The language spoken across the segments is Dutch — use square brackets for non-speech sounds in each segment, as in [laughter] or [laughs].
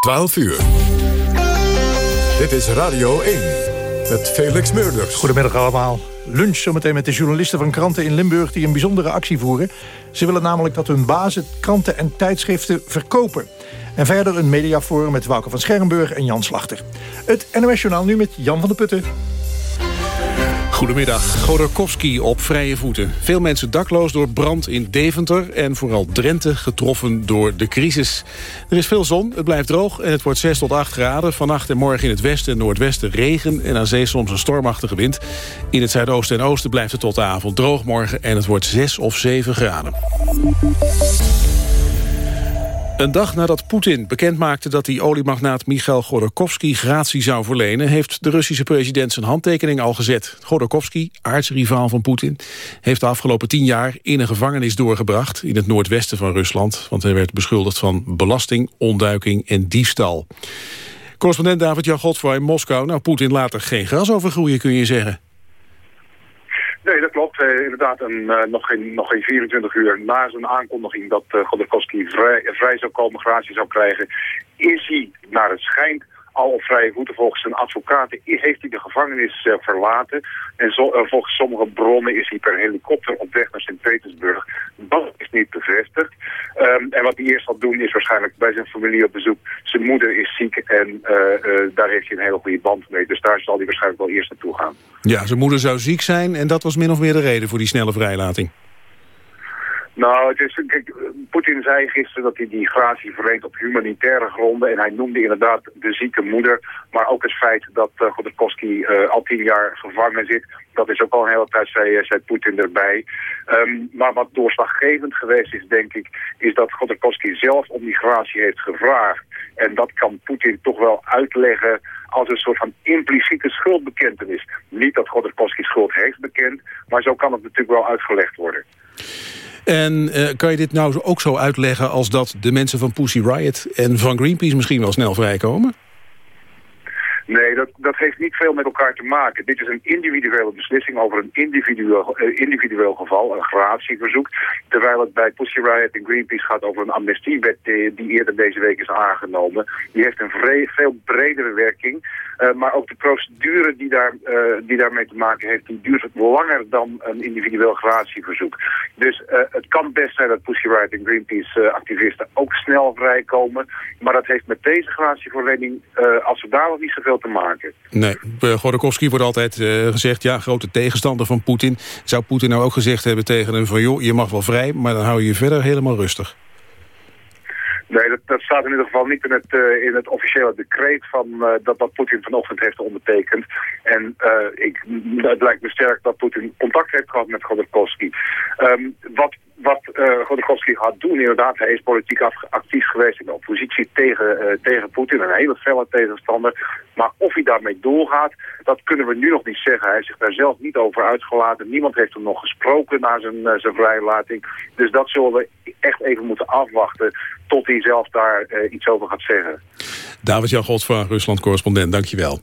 12 uur. Dit is Radio 1 met Felix Meurders. Goedemiddag allemaal. Lunch zometeen met de journalisten van kranten in Limburg... die een bijzondere actie voeren. Ze willen namelijk dat hun bazen kranten en tijdschriften verkopen. En verder een mediaforum met Wouter van Schermburg en Jan Slachter. Het NOS Journaal nu met Jan van der Putten. Goedemiddag. Godorkovsky op vrije voeten. Veel mensen dakloos door brand in Deventer... en vooral Drenthe getroffen door de crisis. Er is veel zon, het blijft droog en het wordt 6 tot 8 graden. Vannacht en morgen in het westen en noordwesten regen... en aan zee soms een stormachtige wind. In het zuidoosten en oosten blijft het tot de avond droog morgen... en het wordt 6 of 7 graden. Een dag nadat Poetin bekendmaakte dat hij oliemagnaat Michail Godorkovsky gratie zou verlenen, heeft de Russische president zijn handtekening al gezet. Godorkovsky, aardsrivaal van Poetin, heeft de afgelopen tien jaar in een gevangenis doorgebracht in het noordwesten van Rusland, want hij werd beschuldigd van belasting, ontduiking en diefstal. Correspondent David-Jan in Moskou. Nou, Poetin laat er geen gras over groeien, kun je zeggen. Nee, dat klopt. Uh, inderdaad, een, uh, nog, geen, nog geen 24 uur na zijn aankondiging dat uh, vrij, vrij zou komen, gratie zou krijgen, is hij, naar het schijnt, al op vrije voeten volgens zijn advocaten heeft hij de gevangenis uh, verlaten. En uh, volgens sommige bronnen is hij per helikopter op weg naar Sint-Petersburg. Dat is niet bevestigd. Um, en wat hij eerst zal doen is waarschijnlijk bij zijn familie op bezoek. Zijn moeder is ziek en uh, daar heeft hij een hele goede band mee. Dus daar zal hij waarschijnlijk wel eerst naartoe gaan. Ja, zijn moeder zou ziek zijn en dat was min of meer de reden voor die snelle vrijlating. Nou, het is, kijk, Poetin zei gisteren dat hij die gratie verleent op humanitaire gronden. En hij noemde inderdaad de zieke moeder. Maar ook het feit dat uh, al tien jaar gevangen zit. Dat is ook al een hele tijd, zei, zei Poetin erbij. Um, maar wat doorslaggevend geweest is, denk ik, is dat Godorkovsky zelf om die gratie heeft gevraagd. En dat kan Poetin toch wel uitleggen als een soort van impliciete schuldbekentenis. Niet dat Godorkovsky schuld heeft bekend, maar zo kan het natuurlijk wel uitgelegd worden. En uh, kan je dit nou ook zo uitleggen als dat de mensen van Pussy Riot en van Greenpeace misschien wel snel vrijkomen? Nee, dat, dat heeft niet veel met elkaar te maken. Dit is een individuele beslissing over een individueel, uh, individueel geval, een gratieverzoek. Terwijl het bij Pussy Riot en Greenpeace gaat over een amnestiewet die, die eerder deze week is aangenomen. Die heeft een veel bredere werking. Uh, maar ook de procedure die, daar, die daarmee te maken heeft, die duurt langer dan een individueel gratieverzoek. Dus het kan best zijn dat Pussy Riot en Greenpeace activisten ook snel vrijkomen. Maar dat heeft met deze gratieverlening als zodanig niet zoveel te maken. Nee, Godorkovsky wordt altijd uh, gezegd, ja, grote tegenstander van Poetin. Zou Poetin nou ook gezegd hebben tegen hem van, joh, je mag wel vrij, maar dan hou je je verder helemaal rustig? Nee, dat, dat, staat in ieder geval niet in het, uh, in het officiële decreet van uh, dat, dat Poetin vanochtend heeft ondertekend. En uh, ik, het lijkt me sterk dat Poetin contact heeft gehad met Godorkovsky. Um, wat wat uh, Godorkovsky gaat doen, inderdaad, hij is politiek actief geweest in de oppositie tegen, uh, tegen Poetin, een hele felle tegenstander. Maar of hij daarmee doorgaat, dat kunnen we nu nog niet zeggen. Hij heeft zich daar zelf niet over uitgelaten. Niemand heeft hem nog gesproken na zijn, uh, zijn vrijlating. Dus dat zullen we echt even moeten afwachten tot hij zelf daar iets over gaat zeggen. David-Jan van Rusland-correspondent, dankjewel.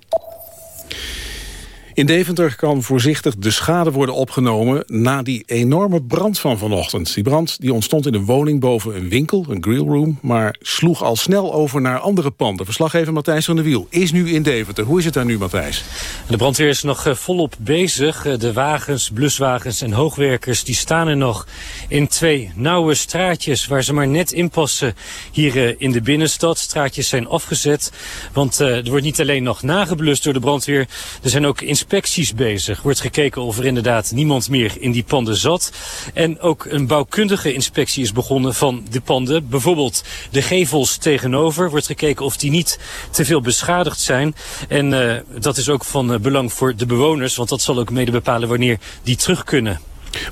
In Deventer kan voorzichtig de schade worden opgenomen... na die enorme brand van vanochtend. Die brand die ontstond in een woning boven een winkel, een grillroom... maar sloeg al snel over naar andere panden. Verslaggever Matthijs van der Wiel is nu in Deventer. Hoe is het daar nu, Matthijs? De brandweer is nog volop bezig. De wagens, bluswagens en hoogwerkers die staan er nog... in twee nauwe straatjes waar ze maar net in passen... hier in de binnenstad. Straatjes zijn afgezet, want er wordt niet alleen nog nageblust door de brandweer... er zijn ook inspecties bezig. Wordt gekeken of er inderdaad niemand meer in die panden zat. En ook een bouwkundige inspectie is begonnen van de panden. Bijvoorbeeld de gevels tegenover. Wordt gekeken of die niet te veel beschadigd zijn. En uh, dat is ook van uh, belang voor de bewoners. Want dat zal ook mede bepalen wanneer die terug kunnen.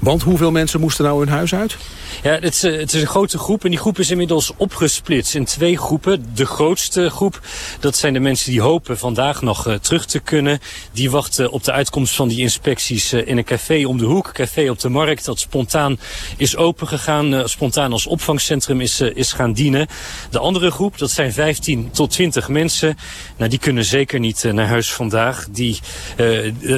Want hoeveel mensen moesten nou hun huis uit? Ja, het is, het is een grote groep en die groep is inmiddels opgesplitst in twee groepen. De grootste groep, dat zijn de mensen die hopen vandaag nog uh, terug te kunnen. Die wachten op de uitkomst van die inspecties uh, in een café om de hoek. Café op de markt, dat spontaan is opengegaan. Spontaan als opvangcentrum is, is gaan dienen. De andere groep, dat zijn 15 tot 20 mensen. Nou, die kunnen zeker niet naar huis vandaag. Die,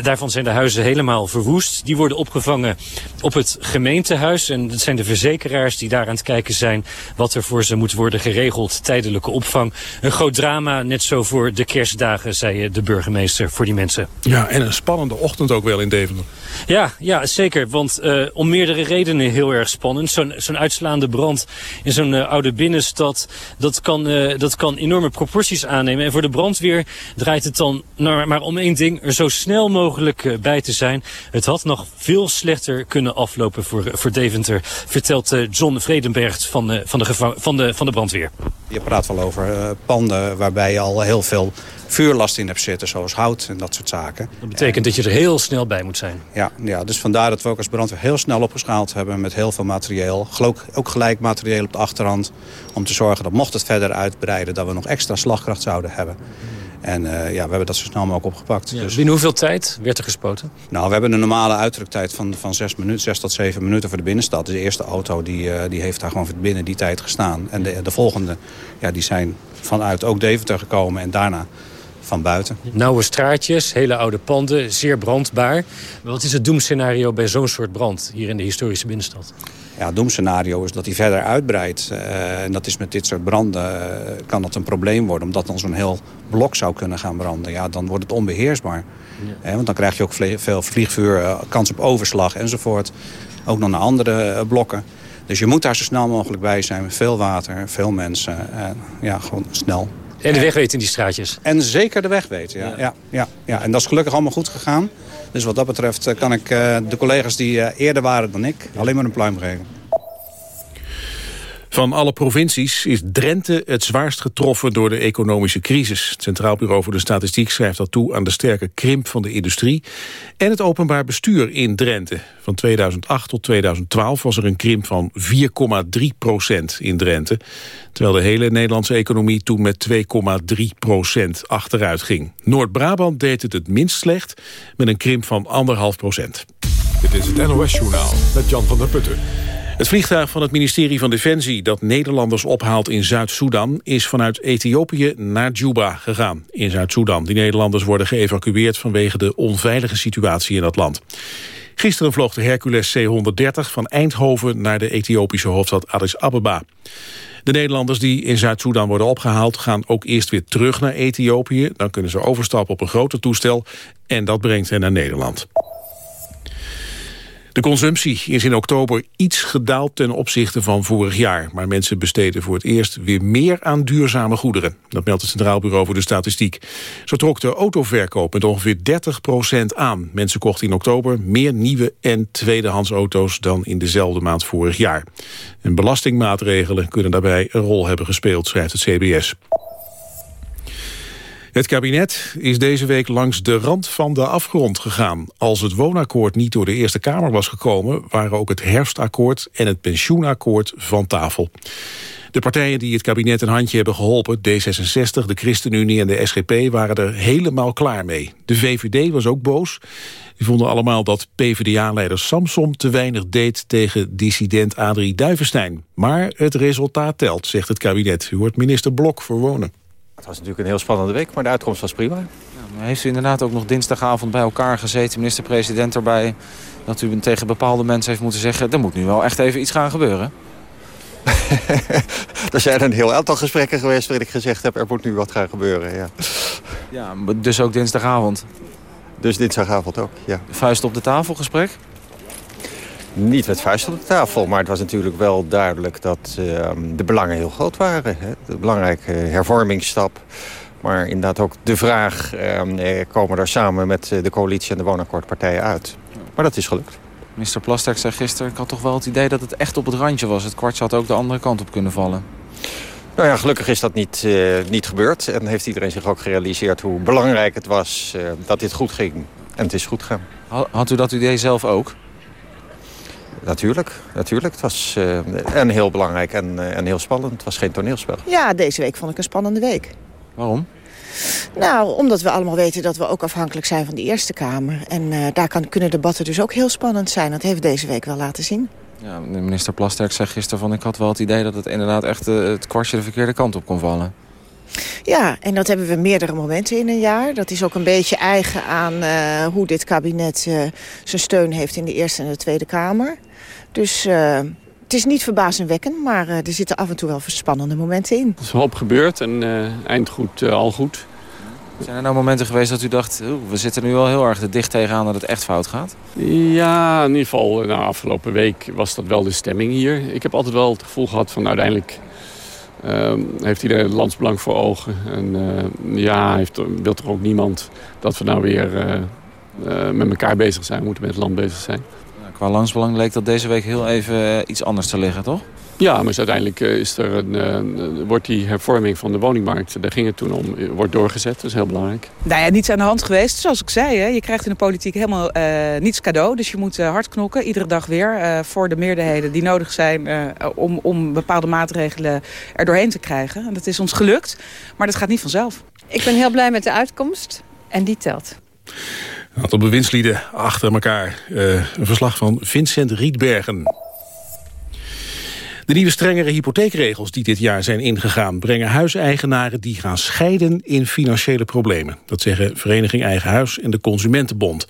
daarvan zijn de huizen helemaal verwoest. Die worden opgevangen op het gemeentehuis. En dat zijn de verzekeraars die daar aan het kijken zijn wat er voor ze moet worden geregeld. Tijdelijke opvang. Een groot drama, net zo voor de kerstdagen, zei de burgemeester voor die mensen. Ja, en een spannende ochtend ook wel in Deventer. Ja, ja zeker. Want uh, om meerdere redenen heel erg spannend. Zo'n zo'n uitslaande brand in zo'n uh, oude binnenstad, dat kan, uh, dat kan enorme proporties aannemen. En voor de brandweer draait het dan nou, maar om één ding, er zo snel mogelijk bij te zijn. Het had nog veel slechter kunnen aflopen voor, voor Deventer, vertelt John Vredenberg van, van, de van, de, van de brandweer. Je praat wel over panden waarbij je al heel veel vuurlast in hebt zitten, zoals hout en dat soort zaken. Dat betekent dat je er heel snel bij moet zijn. Ja, ja, dus vandaar dat we ook als brandweer heel snel opgeschaald hebben met heel veel materieel. Ook, ook gelijk materieel op de achterhand om te zorgen dat mocht het verder uitbreiden... dat we nog extra slagkracht zouden hebben. En uh, ja, we hebben dat zo snel mogelijk opgepakt. Ja, dus... Binnen hoeveel tijd werd er gespoten? Nou, we hebben een normale uitdruktijd van, van zes, minuten, zes tot zeven minuten voor de binnenstad. Dus de eerste auto die, uh, die heeft daar gewoon binnen die tijd gestaan. En de, de volgende ja, die zijn vanuit ook Deventer gekomen en daarna van buiten. Nauwe straatjes, hele oude panden, zeer brandbaar. Wat is het doemscenario bij zo'n soort brand hier in de historische binnenstad? Ja, het doemscenario is dat hij verder uitbreidt. Uh, en dat is met dit soort branden, uh, kan dat een probleem worden. Omdat dan zo'n heel blok zou kunnen gaan branden. Ja, dan wordt het onbeheersbaar. Ja. Eh, want dan krijg je ook veel vliegvuur, uh, kans op overslag enzovoort. Ook nog naar andere blokken. Dus je moet daar zo snel mogelijk bij zijn. Veel water, veel mensen. ja, gewoon snel. En de weg weten in die straatjes. En zeker de weg weten, ja. ja. Ja, ja, En dat is gelukkig allemaal goed gegaan. Dus wat dat betreft eh, kan ik uh, de collega's die uh, eerder waren dan ik... alleen maar een pluim geven. Van alle provincies is Drenthe het zwaarst getroffen door de economische crisis. Het Centraal Bureau voor de Statistiek schrijft dat toe aan de sterke krimp van de industrie en het openbaar bestuur in Drenthe. Van 2008 tot 2012 was er een krimp van 4,3 procent in Drenthe, terwijl de hele Nederlandse economie toen met 2,3 procent achteruit ging. Noord-Brabant deed het het minst slecht met een krimp van 1,5 procent. Dit is het NOS Journaal met Jan van der Putten. Het vliegtuig van het ministerie van Defensie dat Nederlanders ophaalt in Zuid-Soedan is vanuit Ethiopië naar Juba gegaan in Zuid-Soedan. Die Nederlanders worden geëvacueerd vanwege de onveilige situatie in dat land. Gisteren vloog de Hercules C-130 van Eindhoven naar de Ethiopische hoofdstad Addis Ababa. De Nederlanders die in Zuid-Soedan worden opgehaald... gaan ook eerst weer terug naar Ethiopië. Dan kunnen ze overstappen op een groter toestel... en dat brengt hen naar Nederland. De consumptie is in oktober iets gedaald ten opzichte van vorig jaar. Maar mensen besteden voor het eerst weer meer aan duurzame goederen. Dat meldt het Centraal Bureau voor de Statistiek. Zo trok de autoverkoop met ongeveer 30% aan. Mensen kochten in oktober meer nieuwe en tweedehands auto's... dan in dezelfde maand vorig jaar. En belastingmaatregelen kunnen daarbij een rol hebben gespeeld, schrijft het CBS. Het kabinet is deze week langs de rand van de afgrond gegaan. Als het woonakkoord niet door de Eerste Kamer was gekomen... waren ook het herfstakkoord en het pensioenakkoord van tafel. De partijen die het kabinet een handje hebben geholpen... D66, de ChristenUnie en de SGP waren er helemaal klaar mee. De VVD was ook boos. Die vonden allemaal dat PvdA-leider Samsom te weinig deed... tegen dissident Adrie Duivenstein. Maar het resultaat telt, zegt het kabinet. U hoort minister Blok voor Wonen. Het was natuurlijk een heel spannende week, maar de uitkomst was prima. Ja, heeft u inderdaad ook nog dinsdagavond bij elkaar gezeten, minister-president erbij... dat u tegen bepaalde mensen heeft moeten zeggen... er moet nu wel echt even iets gaan gebeuren? [laughs] er zijn een heel aantal gesprekken geweest waarin ik gezegd heb... er moet nu wat gaan gebeuren, ja. Ja, dus ook dinsdagavond? Dus dinsdagavond ook, ja. Vuist op de tafel gesprek? Niet met vuist op de tafel. Maar het was natuurlijk wel duidelijk dat uh, de belangen heel groot waren. Hè. De belangrijke hervormingsstap. Maar inderdaad ook de vraag, uh, komen er samen met de coalitie en de woonakkoordpartijen uit. Maar dat is gelukt. Minister Plasterk zei gisteren, ik had toch wel het idee dat het echt op het randje was. Het kwartje had ook de andere kant op kunnen vallen. Nou ja, gelukkig is dat niet, uh, niet gebeurd. En heeft iedereen zich ook gerealiseerd hoe belangrijk het was dat dit goed ging. En het is goed gegaan. Had u dat idee zelf ook? Natuurlijk, natuurlijk. Het was uh, en heel belangrijk en, uh, en heel spannend. Het was geen toneelspel. Ja, deze week vond ik een spannende week. Waarom? Nou, omdat we allemaal weten dat we ook afhankelijk zijn van de Eerste Kamer. En uh, daar kan, kunnen debatten dus ook heel spannend zijn. Dat heeft deze week wel laten zien. Ja, minister Plasterk zei gisteren van... ik had wel het idee dat het inderdaad echt het kwartje de verkeerde kant op kon vallen. Ja, en dat hebben we meerdere momenten in een jaar. Dat is ook een beetje eigen aan uh, hoe dit kabinet uh, zijn steun heeft in de Eerste en de Tweede Kamer. Dus uh, het is niet verbazingwekkend, maar er zitten af en toe wel spannende momenten in. Het is wel op gebeurd en eind goed, al goed. Zijn er nou momenten geweest dat u dacht... we zitten nu wel heel erg dicht tegenaan dat het echt fout gaat? Ja, in ieder geval nou, afgelopen week was dat wel de stemming hier. Ik heb altijd wel het gevoel gehad van uiteindelijk... Uh, heeft iedereen het landsbelang voor ogen. En uh, ja, heeft, wil toch ook niemand dat we nou weer uh, met elkaar bezig zijn. We moeten met het land bezig zijn. Qua landsbelang leek dat deze week heel even iets anders te liggen, toch? Ja, maar uiteindelijk eh, is er een, uh, wordt die hervorming van de woningmarkt... daar ging het toen om, eh, wordt doorgezet. Dat is heel belangrijk. Nou ja, niets aan de hand geweest. Zoals ik zei, hè, je krijgt in de politiek helemaal uh, niets cadeau. Dus je moet hard knokken, iedere dag weer... voor de meerderheden die nodig zijn om, om bepaalde maatregelen er doorheen te krijgen. En dat is ons gelukt, maar dat gaat niet vanzelf. Ik ben heel blij met de uitkomst en die telt. Een aantal bewindslieden achter elkaar. een verslag van Vincent Rietbergen. De nieuwe strengere hypotheekregels die dit jaar zijn ingegaan... brengen huiseigenaren die gaan scheiden in financiële problemen. Dat zeggen Vereniging Eigen Huis en de Consumentenbond.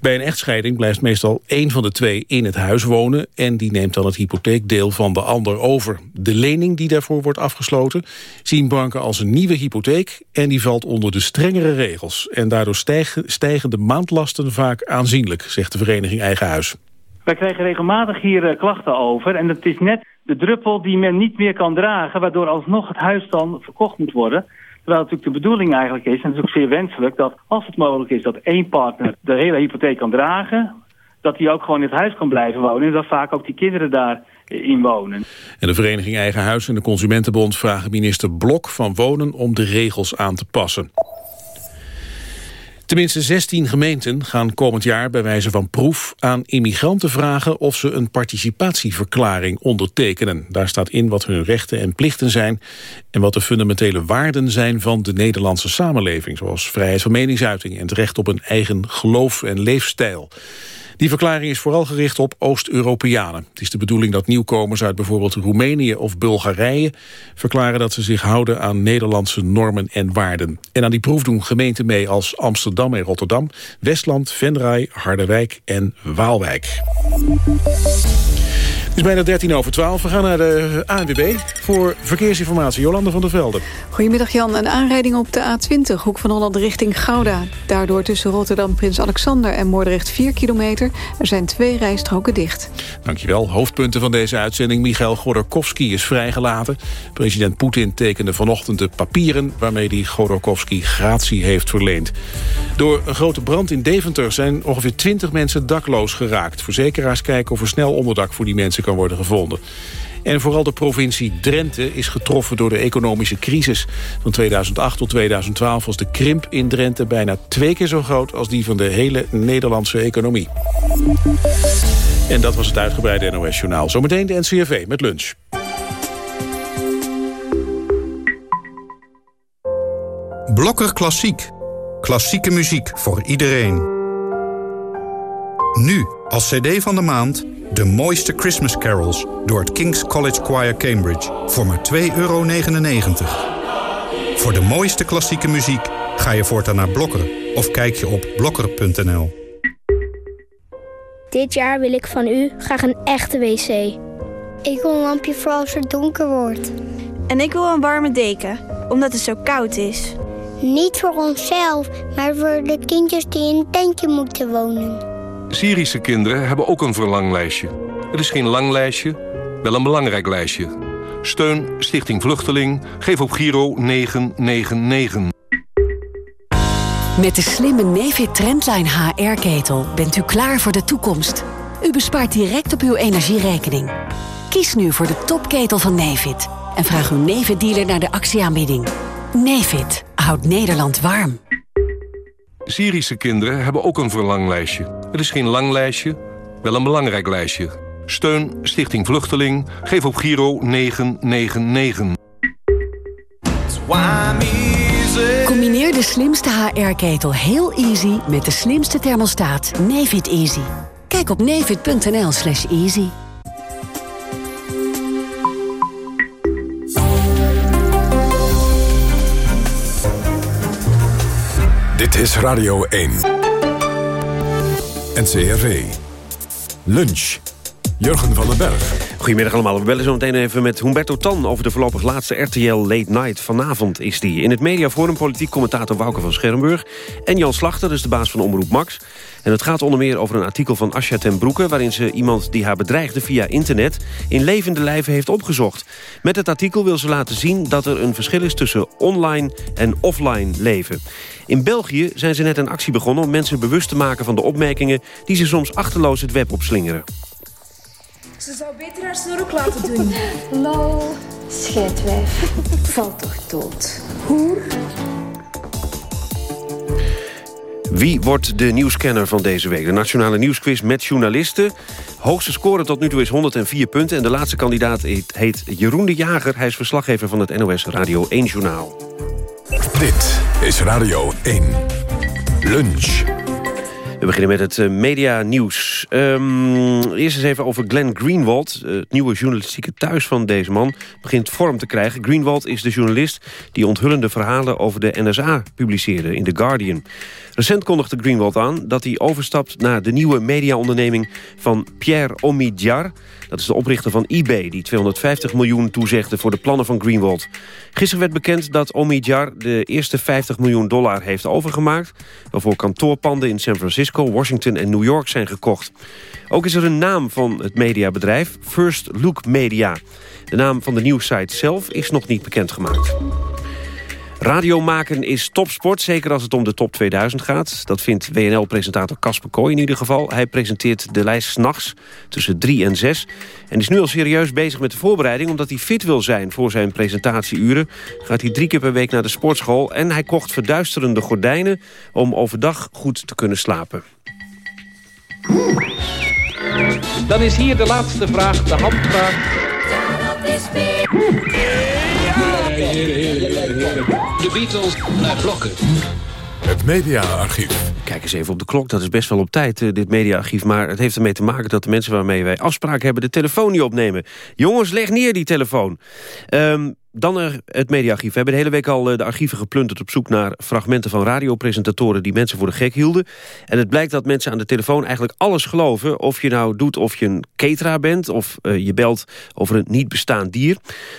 Bij een echtscheiding blijft meestal één van de twee in het huis wonen... en die neemt dan het hypotheekdeel van de ander over. De lening die daarvoor wordt afgesloten zien banken als een nieuwe hypotheek... en die valt onder de strengere regels. En daardoor stijgen, stijgen de maandlasten vaak aanzienlijk, zegt de Vereniging Eigen Huis. Wij krijgen regelmatig hier uh, klachten over. En het is net de druppel die men niet meer kan dragen... waardoor alsnog het huis dan verkocht moet worden. Terwijl natuurlijk de bedoeling eigenlijk is, en het is ook zeer wenselijk... dat als het mogelijk is dat één partner de hele hypotheek kan dragen... dat hij ook gewoon in het huis kan blijven wonen... en dat vaak ook die kinderen daar in wonen. En de Vereniging Eigen Huis en de Consumentenbond vragen minister Blok van Wonen om de regels aan te passen. Tenminste 16 gemeenten gaan komend jaar bij wijze van proef aan immigranten vragen of ze een participatieverklaring ondertekenen. Daar staat in wat hun rechten en plichten zijn en wat de fundamentele waarden zijn van de Nederlandse samenleving, zoals vrijheid van meningsuiting en het recht op een eigen geloof en leefstijl. Die verklaring is vooral gericht op Oost-Europeanen. Het is de bedoeling dat nieuwkomers uit bijvoorbeeld Roemenië of Bulgarije... verklaren dat ze zich houden aan Nederlandse normen en waarden. En aan die proef doen gemeenten mee als Amsterdam en Rotterdam... Westland, Venray, Harderwijk en Waalwijk. Het is bijna 13 over 12. We gaan naar de ANWB voor verkeersinformatie. Jolande van der Velde. Goedemiddag Jan. Een aanrijding op de A20, hoek van Holland richting Gouda. Daardoor tussen Rotterdam, Prins Alexander en Moordrecht 4 kilometer. Er zijn twee rijstroken dicht. Dankjewel. Hoofdpunten van deze uitzending. Michail Godorkovsky is vrijgelaten. President Poetin tekende vanochtend de papieren... waarmee hij Godorkovsky gratie heeft verleend. Door een grote brand in Deventer zijn ongeveer 20 mensen dakloos geraakt. Verzekeraars kijken of er snel onderdak voor die mensen kan worden gevonden. En vooral de provincie Drenthe is getroffen door de economische crisis. Van 2008 tot 2012 was de krimp in Drenthe bijna twee keer zo groot... als die van de hele Nederlandse economie. En dat was het uitgebreide NOS-journaal. Zometeen de NCRV met lunch. Blokker Klassiek. Klassieke muziek voor iedereen. Nu, als cd van de maand de mooiste Christmas carols door het King's College Choir Cambridge voor maar 2,99 euro. Voor de mooiste klassieke muziek ga je voortaan naar Blokker of kijk je op blokker.nl. Dit jaar wil ik van u graag een echte wc. Ik wil een lampje voor als het donker wordt. En ik wil een warme deken, omdat het zo koud is. Niet voor onszelf, maar voor de kindjes die in een tentje moeten wonen. Syrische kinderen hebben ook een verlanglijstje. Het is geen lang lijstje, wel een belangrijk lijstje. Steun Stichting Vluchteling. Geef op Giro 999. Met de slimme Nefit Trendline HR-ketel bent u klaar voor de toekomst. U bespaart direct op uw energierekening. Kies nu voor de topketel van Nefit. En vraag uw Nefit-dealer naar de actieaanbieding. Nefit houdt Nederland warm. Syrische kinderen hebben ook een verlanglijstje. Het is geen lang lijstje, wel een belangrijk lijstje. Steun Stichting Vluchteling. Geef op Giro 999. Combineer de slimste HR-ketel heel easy met de slimste thermostaat Nefit Easy. Kijk op nefit.nl slash easy. Dit is Radio 1. NCRV. Lunch. Jurgen van den Berg. Goedemiddag allemaal. We bellen zo meteen even met Humberto Tan... over de voorlopig laatste RTL Late Night. Vanavond is die. In het mediaforum politiek commentator Wouke van Schermburg... en Jan Slachter, dus de baas van Omroep Max. En het gaat onder meer over een artikel van Asja ten Broeke... waarin ze iemand die haar bedreigde via internet... in levende lijven heeft opgezocht. Met het artikel wil ze laten zien dat er een verschil is... tussen online en offline leven. In België zijn ze net een actie begonnen... om mensen bewust te maken van de opmerkingen... die ze soms achterloos het web opslingeren. Ze zou beter haar snorrok laten doen. [laughs] Lol, scheidwijf. Valt [laughs] toch dood. Hoer. Wie wordt de nieuwscanner van deze week? De Nationale Nieuwsquiz met journalisten. Hoogste score tot nu toe is 104 punten. En de laatste kandidaat heet, Jeroen de Jager. Hij is verslaggever van het NOS Radio 1-journaal. Dit is Radio 1. Lunch. We beginnen met het uh, media nieuws. Um, eerst eens even over Glenn Greenwald. Uh, het nieuwe journalistieke thuis van deze man begint vorm te krijgen. Greenwald is de journalist die onthullende verhalen over de NSA publiceerde in The Guardian. Recent kondigde Greenwald aan dat hij overstapt naar de nieuwe mediaonderneming van Pierre Omidyar. Dat is de oprichter van eBay, die 250 miljoen toezegde voor de plannen van Greenwald. Gisteren werd bekend dat Omidyar de eerste 50 miljoen dollar heeft overgemaakt... waarvoor kantoorpanden in San Francisco, Washington en New York zijn gekocht. Ook is er een naam van het mediabedrijf, First Look Media. De naam van de nieuwssite zelf is nog niet bekendgemaakt. Radio maken is topsport, zeker als het om de top 2000 gaat. Dat vindt WNL-presentator Casper Kooi in ieder geval. Hij presenteert de lijst s'nachts tussen 3 en 6. En is nu al serieus bezig met de voorbereiding... omdat hij fit wil zijn voor zijn presentatieuren. Gaat hij drie keer per week naar de sportschool... en hij kocht verduisterende gordijnen om overdag goed te kunnen slapen. Dan is hier de laatste vraag, de handvraag. De Beatles naar blokken. Het mediaarchief. Kijk eens even op de klok, dat is best wel op tijd, uh, dit mediaarchief. Maar het heeft ermee te maken dat de mensen waarmee wij afspraken hebben... de telefoon niet opnemen. Jongens, leg neer die telefoon. Um, dan er het mediaarchief. We hebben de hele week al de archieven geplunderd op zoek naar fragmenten van radiopresentatoren die mensen voor de gek hielden. En het blijkt dat mensen aan de telefoon eigenlijk alles geloven. Of je nou doet of je een cateraar bent of uh, je belt over een niet bestaand dier.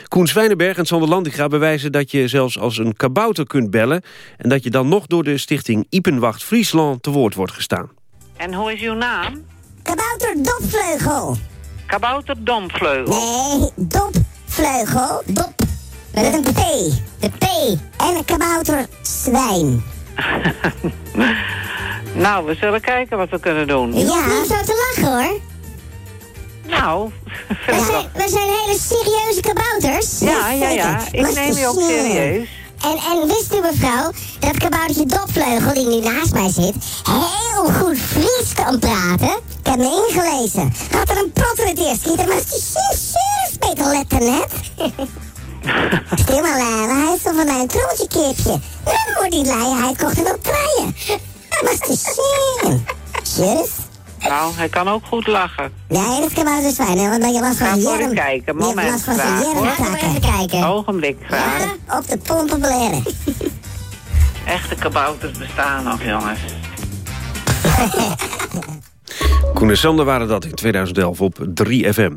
Koen Zwijnenberg en Sander Landiga bewijzen dat je zelfs als een kabouter kunt bellen. En dat je dan nog door de stichting Ipenwacht Friesland te woord wordt gestaan. En hoe is uw naam? Kabouter Dopvleugel. Kabouter Domvleugel. Nee, Dopvleugel. Dop met een P. De P. En een kabouter zwijn. [laughs] nou, we zullen kijken wat we kunnen doen. Je hoeft niet zo te lachen, hoor. Nou, we zijn, [laughs] we zijn hele serieuze kabouters. Ja, ja, ja. Ik neem je ook serieus. En, en wist u mevrouw, dat kaboutertje Dopvleugel, die nu naast mij zit, heel goed Fries kan praten? Ik heb me ingelezen. Had er een protter het eerst schieten, maar is beter letten net. [laughs] Stil maar, Lara, hij is toch van mij een trolletje kipje. Dan wordt die hij kocht hem op truien. Dat was te zien. Tjus. Nou, hij kan ook goed lachen. Nee, dat kan wel eens fijn, hè, want dan je was van Ga voor Jerm. kijken, moment. Je was van even kijken. Ogenblik, graag. Ja, op de pompen bleren. Echte kabouters bestaan nog, jongens. [laughs] Koen en Sander waren dat in 2011 op 3FM.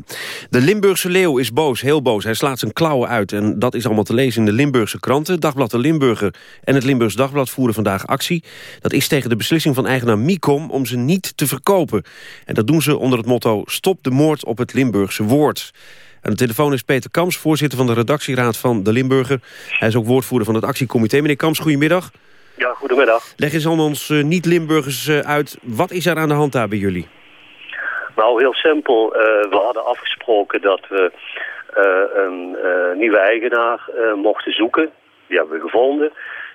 De Limburgse leeuw is boos, heel boos. Hij slaat zijn klauwen uit en dat is allemaal te lezen in de Limburgse kranten. Dagblad De Limburger en het Limburgs Dagblad voeren vandaag actie. Dat is tegen de beslissing van eigenaar Micom om ze niet te verkopen. En dat doen ze onder het motto Stop de moord op het Limburgse woord. Aan de telefoon is Peter Kams, voorzitter van de redactieraad van De Limburger. Hij is ook woordvoerder van het actiecomité. Meneer Kams, goedemiddag. Ja, goedemiddag. Leg eens aan ons uh, niet-Limburgers uh, uit, wat is er aan de hand daar bij jullie? Nou, heel simpel. Uh, we hadden afgesproken dat we een nieuwe eigenaar mochten zoeken. Die hebben we gevonden.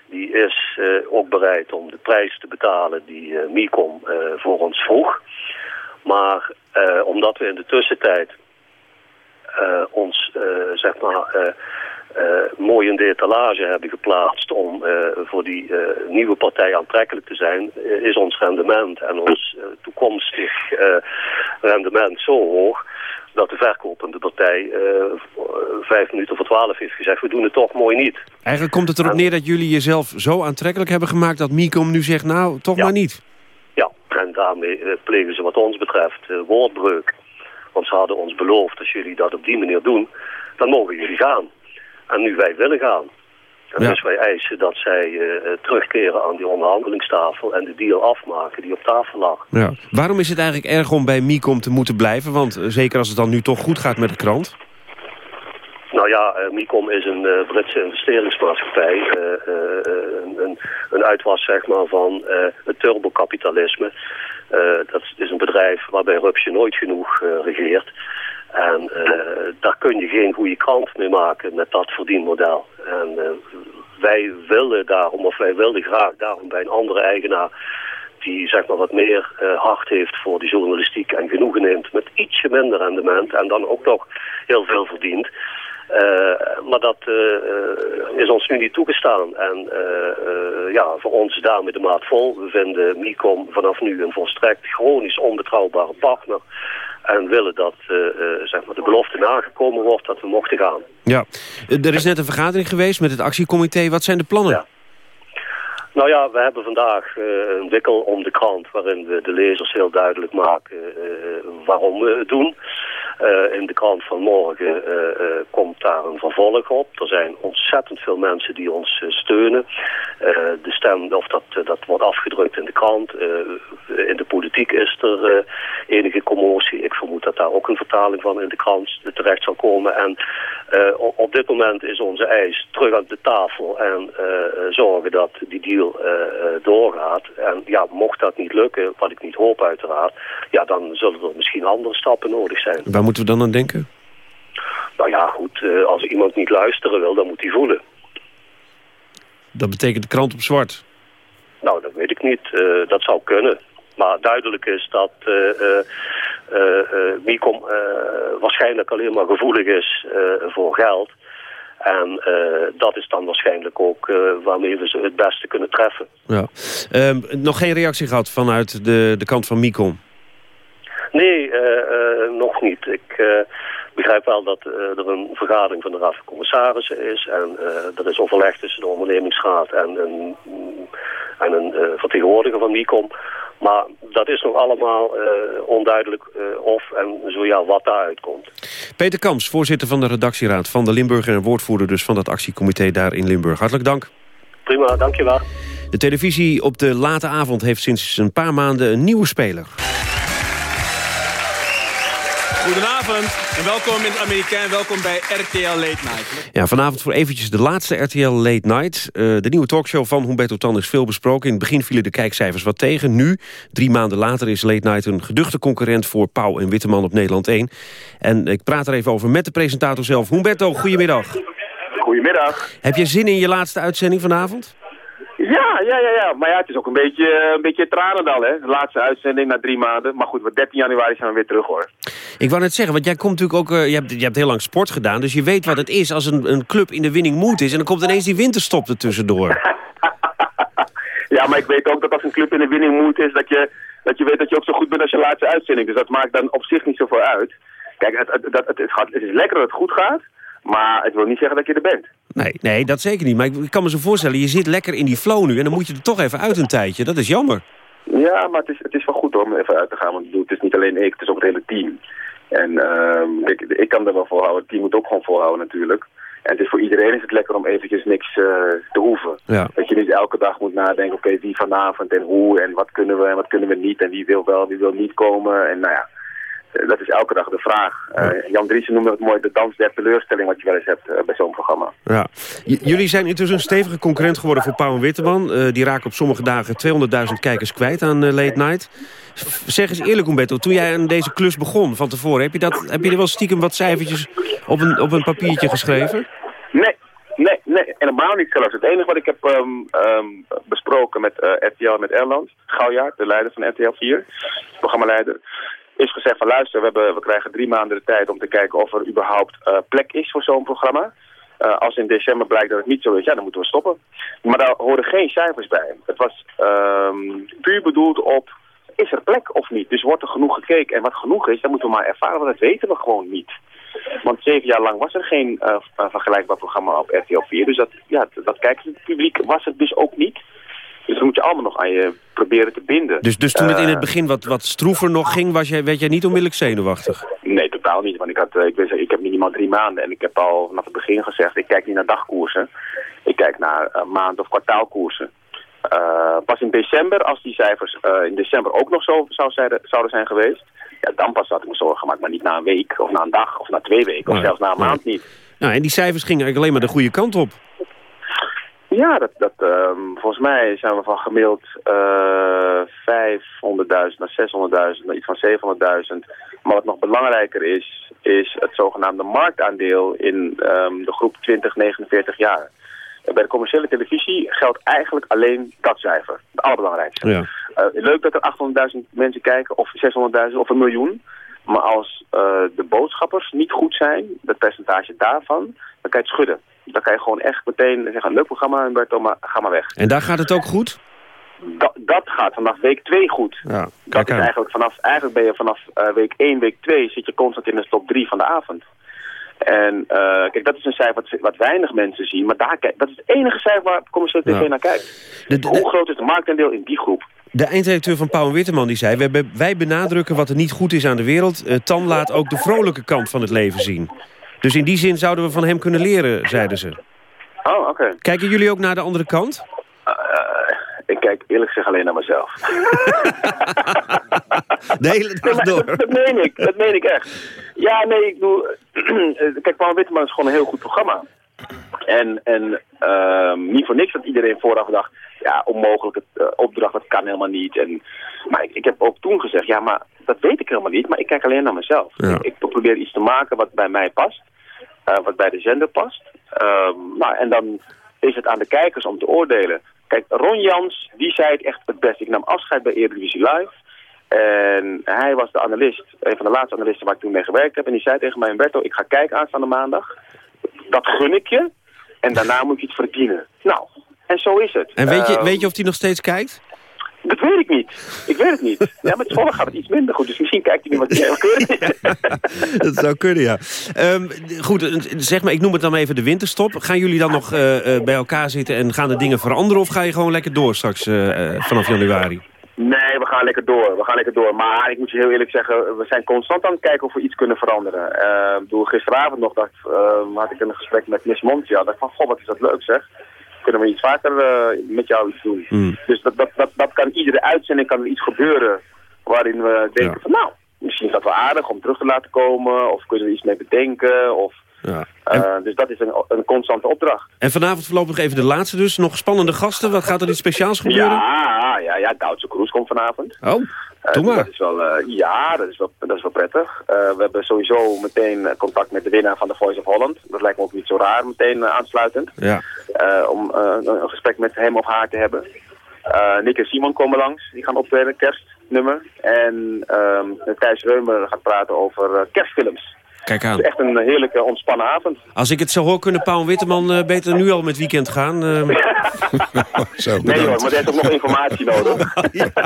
Die is ook bereid om de prijs te betalen die Micom voor ons vroeg. Maar omdat we in de tussentijd ons, zeg maar uh, mooi in de etalage hebben geplaatst om uh, voor die uh, nieuwe partij aantrekkelijk te zijn, is ons rendement en ons toekomstig rendement zo hoog dat de verkopende partij vijf minuten voor twaalf heeft gezegd... we doen het toch mooi niet. Eigenlijk komt het erop neer dat jullie jezelf zo aantrekkelijk hebben gemaakt... dat Micom nu zegt, nou, toch maar niet. Ja, en daarmee plegen ze wat ons betreft woordbreuk. Want ze hadden ons beloofd, als jullie dat op die manier doen... dan mogen jullie gaan. En nu wij willen gaan. En dus wij eisen dat zij uh, terugkeren aan die onderhandelingstafel... en de deal afmaken die op tafel lag. Ja. Waarom is het eigenlijk erg om bij Micom te moeten blijven? Want uh, zeker als het dan nu toch goed gaat met de krant... Nou ja, uh, Micom is een uh, Britse investeringsmaatschappij. Uh, een, een, een, uitwas zeg maar, van het turbokapitalisme. dat is een bedrijf waarbij Rupsje nooit genoeg regeert. En daar kun je geen goede krant mee maken met dat verdienmodel. En wij willen daarom, of wij wilden graag daarom bij een andere eigenaar die zeg maar wat meer uh, hart heeft voor de journalistiek en genoegen neemt met ietsje minder rendement en dan ook nog heel veel verdient. Maar dat is ons nu niet toegestaan. En ja, voor ons is daarmee de maat vol. We vinden Micom vanaf nu een volstrekt chronisch onbetrouwbare partner. En willen dat zeg maar de belofte nagekomen wordt dat we mochten gaan. Ja, er is net een vergadering geweest met het actiecomité. Wat zijn de plannen? Ja. Nou ja, we hebben vandaag uh, een wikkel om de krant waarin we de lezers heel duidelijk maken uh, waarom we het doen. Uh, in de krant van morgen komt daar een vervolg op. Er zijn ontzettend veel mensen die ons steunen. de stem, of dat, dat wordt afgedrukt in de krant. in de politiek is er enige commotie. Ik vermoed dat daar ook een vertaling van in de krant terecht zal komen. En op dit moment is onze eis terug aan de tafel en zorgen dat die deal doorgaat. En ja, mocht dat niet lukken, wat ik niet hoop uiteraard... ja, dan zullen er misschien andere stappen nodig zijn. Moeten we dan aan denken? Nou ja, goed, uh, als iemand niet luisteren wil, dan moet hij voelen. Dat betekent de krant op zwart? Nou, dat weet ik niet. Uh, dat zou kunnen. Maar duidelijk is dat Micom waarschijnlijk alleen maar gevoelig is voor geld... En uh, dat is dan waarschijnlijk ook uh, waarmee we ze het beste kunnen treffen. Ja. Um, nog geen reactie gehad vanuit de, de kant van Micom? Nee, uh, nog niet. Ik begrijp wel dat er een vergadering van de Raad van Commissarissen is. En er is overleg tussen de ondernemingsraad en een, en een vertegenwoordiger van Micom. Maar dat is nog allemaal uh, onduidelijk uh, of en zo ja wat daaruit komt. Peter Kams, voorzitter van de redactieraad van de Limburger... en woordvoerder dus van dat actiecomité daar in Limburg. Hartelijk dank. Prima, dankjewel. De televisie op de late avond heeft sinds een paar maanden een nieuwe speler. Goedenavond en welkom in het Amerikaan. Welkom bij RTL Late Night. Ja, vanavond voor eventjes de laatste RTL Late Night. Uh, de nieuwe talkshow van Humberto Tan is veel besproken. In het begin vielen de kijkcijfers wat tegen. Nu, drie maanden later, is Late Night een geduchte concurrent... voor Pauw en Witteman op Nederland 1. En ik praat er even over met de presentator zelf. Humberto, goedemiddag. Goedemiddag. Heb je zin in je laatste uitzending vanavond? Ja, ja, ja, ja. Maar ja, het is ook een beetje, een beetje tranendal, hè. De laatste uitzending na drie maanden. Maar goed, 13 januari zijn we weer terug, hoor. Ik wou net zeggen, want jij komt natuurlijk ook... Uh, je, hebt, je hebt heel lang sport gedaan, dus je weet wat het is als een, een club in de winning mood is. En dan komt ineens die winterstop er tussendoor. [laughs] ja, maar ik weet ook dat als een club in de winning mood is... Dat je, dat je weet dat je ook zo goed bent als je laatste uitzending. Dus dat maakt dan op zich niet zoveel uit. Kijk, het, het, het, het, gaat, het is lekker dat het goed gaat... Maar het wil niet zeggen dat je er bent. Nee, nee, dat zeker niet. Maar ik kan me zo voorstellen, je zit lekker in die flow nu... en dan moet je er toch even uit een tijdje. Dat is jammer. Ja, maar het is, het is wel goed hoor, om even uit te gaan. Want het is niet alleen ik, het is ook het hele team. En uh, ik, ik kan er wel volhouden. Het team moet ook gewoon volhouden natuurlijk. En het is voor iedereen is het lekker om eventjes niks uh, te hoeven. Ja. Dat je niet elke dag moet nadenken, oké, wie vanavond en hoe en wat kunnen we en wat kunnen we niet. En wie wil wel, wie wil niet komen. En nou ja, eh, dat is elke dag de vraag. Uh, Jan Driessen noemde het mooi de dans der teleurstelling... wat je wel eens hebt uh, bij zo'n programma. Ja. jullie zijn intussen een stevige concurrent geworden voor Pauw en Witteman. Uh, die raken op sommige dagen 200.000 kijkers kwijt aan Late Night. Zeg eens eerlijk, Umberto, toen jij aan deze klus begon van tevoren... heb je, dat, heb je er wel stiekem wat cijfertjes op een, op een papiertje geschreven? Nee, nee, nee, helemaal niet zelfs. Het enige wat ik heb um, um, besproken met RTL met Erland... Gouwjaar, de leider van RTL 4, programmaleider is gezegd van luister, we, hebben, we krijgen drie maanden de tijd om te kijken of er überhaupt uh, plek is voor zo'n programma. Uh, als in december blijkt dat het niet zo is, ja, dan moeten we stoppen. Maar daar horen geen cijfers bij. Het was um, puur bedoeld op is er plek of niet? Dus wordt er genoeg gekeken? En wat genoeg is, dan moeten we maar ervaren, want dat weten we gewoon niet. Want zeven jaar lang was er geen uh, vergelijkbaar programma op RTL 4. Dus dat, ja, dat kijkt het publiek was het dus ook niet. Dus dan moet je allemaal nog aan je proberen te binden. Dus, dus toen het in het Uh, begin wat, wat stroever nog ging, was jij, werd jij niet onmiddellijk zenuwachtig? Nee, totaal niet. Want ik, had, eh, ik, ben, ik heb minimaal drie maanden en ik heb al vanaf het begin gezegd, ik kijk niet naar dagkoersen. Ik kijk naar eh, maand- of kwartaalkoersen. Eh, pas in december, als die cijfers eh, in december ook nog zo zou zijn, zouden zijn geweest, ja, dan pas had ik me zorgen gemaakt. Maar niet na een week, of na een dag, of na twee weken, of Nee, zelfs na een nee. maand niet. Nou, en die cijfers gingen eigenlijk alleen maar de goede kant op. Ja, dat, dat, ehm, volgens mij zijn we van gemiddeld eh 500.000 naar 600.000, naar iets van 700.000. Maar wat nog belangrijker is, is het zogenaamde marktaandeel in ehm, de groep 20-49 jaar. Bij de commerciële televisie geldt eigenlijk alleen dat cijfer. Het allerbelangrijkste. Ja. Eh, leuk dat er 800.000 mensen kijken, of 600.000 of een miljoen. Maar als eh, de boodschappers niet goed zijn, het percentage daarvan, dan kan je het schudden. Dan kan je gewoon echt meteen zeggen, leuk programma Humberto, maar ga maar weg. En daar gaat het ook goed? Dat, dat gaat vanaf week 2 goed. Ja, Dat is eigenlijk vanaf, eigenlijk ben je vanaf eh, week 1, week 2 zit je constant in de top 3 van de avond. En eh, kijk, dat is een cijfer wat, wat weinig mensen zien. Maar daar, kijk- dat is het enige cijfer waar commerciële tv Ja. naar kijkt. Hoe groot is de marktaandeel in die groep? De eindredacteur van Pauw en Witteman die zei... Wij, wij benadrukken wat er niet goed is aan de wereld. Eh, Tan laat ook de vrolijke kant van het leven zien. Dus in die zin zouden we van hem kunnen leren, zeiden ze. Oh, oké. Kijken jullie ook naar de andere kant? Eh, ik kijk eerlijk gezegd alleen naar mezelf. [laughs] De hele dag door. Dat, dat meen ik, dat meen ik echt. Ja, nee, ik bedoel... [clears throat] kijk, Paul Witteman is gewoon een heel goed programma. En, en ehm, niet voor niks dat iedereen vooraf dacht... ja, onmogelijk, het eh, opdracht, dat kan helemaal niet. En, maar ik, ik heb ook toen gezegd, ja, maar dat weet ik helemaal niet. Maar ik kijk alleen naar mezelf. Ja. Ik, ik probeer iets te maken wat bij mij past. Eh, wat bij de zender past. Ehm, nou, en dan is het aan de kijkers om te oordelen. Kijk, Ron Jans, die zei het echt het best. Ik nam afscheid bij Eredivisie Live. En hij was de analist, een van de laatste analisten waar ik toen mee gewerkt heb. En die zei tegen mij, Humberto, ik ga kijken aanstaande maandag. Dat gun ik je. En daarna moet je het verdienen. Nou, en zo is het. En weet je, Ehm, weet je of hij nog steeds kijkt? Dat weet ik niet. Ik weet het niet. Ja, met Zwolle gaat het iets minder goed. Dus misschien kijkt hij nu wat meer. [laughs] Dat zou kunnen, ja. Ehm, goed, eh, zeg maar, ik noem het dan even de winterstop. Gaan jullie dan nog eh, eh, bij elkaar zitten en gaan de dingen veranderen... of ga je gewoon lekker door straks vanaf januari? Nee, we gaan lekker door. We gaan lekker door. Maar ik moet je heel eerlijk zeggen, we zijn constant aan het kijken of we iets kunnen veranderen. Eh, ik bedoel, gisteravond nog dacht, eh, had ik een gesprek met Miss Montia. Ik dacht van, goh, wat is dat leuk zeg. Kunnen we iets vaker eh, met jou iets doen? Hmm. Dus dat, dat, dat, dat kan iedere uitzending kan er iets gebeuren waarin we denken van, nou, misschien is dat wel aardig om terug te laten komen. Of kunnen we iets mee bedenken. Of, Ja. eh, dus dat is een, een constante opdracht. En vanavond voorlopig even de laatste dus. Nog spannende gasten. Wat gaat er iets speciaals gebeuren? Ja, ja, ja, Duitse Kroes komt vanavond. Oh, doe maar. Dat is wel, eh, ja, dat is wel, dat is wel prettig. Eh, we hebben sowieso meteen eh, contact met de winnaar van de Voice of Holland. Dat lijkt me ook niet zo raar, meteen eh, aansluitend. Ja. eh, om eh, een, gesprek met hem of haar te hebben. Eh, Nick en Simon komen langs, die gaan optreden, kerstnummer. En ehm Thijs Reumer gaat praten over eh, kerstfilms. Kijk Het aan. is echt een heerlijke, ontspannen avond. Als ik het zo hoor, kunnen Paul en Witteman eh, beter nu al met weekend gaan. ehm. [laughs] Zo, Nee hoor, maar er is ook nog informatie nodig.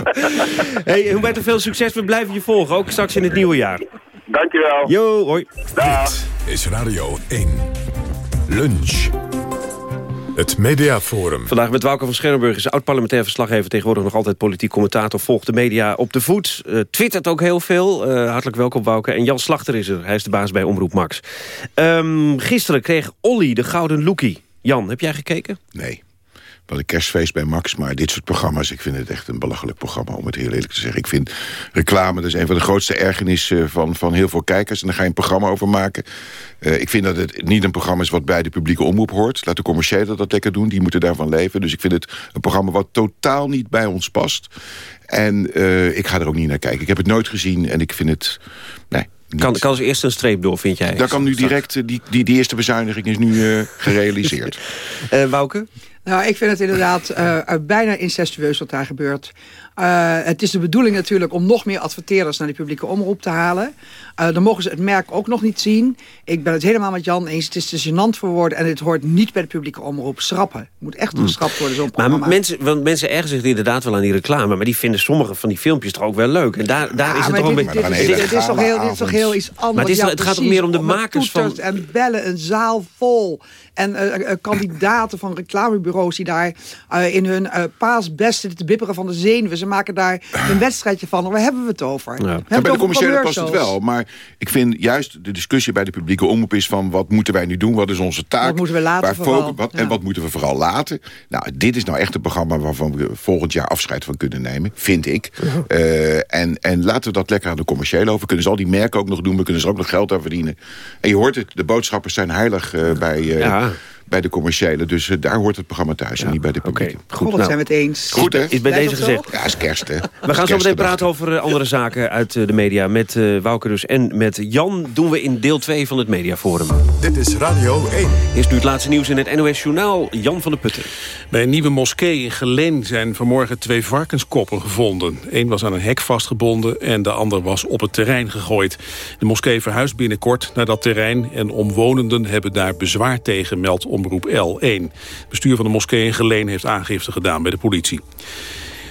[laughs] hey, Humberto, veel succes. We blijven je volgen, ook straks in het nieuwe jaar. Dankjewel. Yo, hoi. Dag. Is Radio 1. Lunch. Het Mediaforum. Vandaag met Wouter van Scherrenburg is oud-parlementair verslaggever... tegenwoordig nog altijd politiek commentator, volgt de media op de voet. eh, twittert ook heel veel. Eh, hartelijk welkom, Wouke. En Jan Slachter is er. Hij is de baas bij Omroep Max. Ehm, gisteren kreeg Olly de Gouden Lookie. Jan, heb jij gekeken? Nee. Wel een kerstfeest bij Max, maar dit soort programma's... ik vind het echt een belachelijk programma, om het heel eerlijk te zeggen. Ik vind reclame, dat is een van de grootste ergernissen van, van heel veel kijkers... en daar ga je een programma over maken. Eh, ik vind dat het niet een programma is wat bij de publieke omroep hoort. Laat de commerciële dat lekker doen, die moeten daarvan leven. Dus ik vind het een programma wat totaal niet bij ons past. En eh, ik ga er ook niet naar kijken. Ik heb het nooit gezien en ik vind het... Nee, Kan, kan ze eerst een streep door, vind jij? Daar kan nu direct, eh, die, die, die eerste bezuiniging is nu gerealiseerd. [laughs] Eh Wouke? Nou, ik vind het inderdaad eh, bijna incestueus wat daar gebeurt. Uh, het is de bedoeling natuurlijk om nog meer adverteerders naar die publieke omroep te halen. Uh, dan mogen ze het merk ook nog niet zien. Ik ben het helemaal met Jan eens. Het is te gênant voor woorden en het hoort niet bij de publieke omroep. Schrappen. Het moet echt Hmm. geschrapt worden, zo'n Maar programma. mensen, want mensen ergen zich inderdaad wel aan die reclame... maar die vinden sommige van die filmpjes toch ook wel leuk. En daar, daar Ja, is het maar toch een beetje... dit, is, dit, is toch heel, dit is toch heel iets anders. Maar het, is, Ja, het gaat toch precies. meer om de makers van... en bellen, een zaal vol. En eh, eh, kandidaten van reclamebureaus die daar eh, in hun eh paasbest zitten te bipperen van de zenuwen. Ze maken daar een wedstrijdje van. Waar hebben we het over? We hebben Ja, het bij de over commerciële past het commercials. wel. Maar ik vind juist de discussie bij de publieke omroep is van... wat moeten wij nu doen? Wat is onze taak? Wat moeten we laten Waar vooral? focus- wat, Ja. En wat moeten we vooral laten? Nou, dit is nou echt een programma waarvan we volgend jaar afscheid van kunnen nemen. Vind ik. Eh, en, en laten we dat lekker aan de commerciële over. Kunnen ze al die merken ook nog doen. We kunnen ze ook nog geld aan verdienen. En je hoort het, de boodschappers zijn heilig eh, bij... eh, Ja. Bij de commerciële. Dus eh, daar hoort het programma thuis en niet bij de publieke. God, wat zijn we het eens. Goed, hè? Is bij deze gezegd. Ja, is kerst, hè? [laughs] We gaan zo meteen praten over eh, andere zaken uit eh, de media... met eh Wouke dus en met Jan doen we in deel 2 van het Mediaforum. Dit is Radio 1. Eerst nu het laatste nieuws in het NOS Journaal. Jan van der Putten. Bij een nieuwe moskee in Geleen zijn vanmorgen twee varkenskoppen gevonden. Eén was aan een hek vastgebonden en de ander was op het terrein gegooid. De moskee verhuist binnenkort naar dat terrein... en omwonenden hebben daar bezwaar tegen, meldt omroep L1. Het bestuur van de moskee in Geleen heeft aangifte gedaan bij de politie.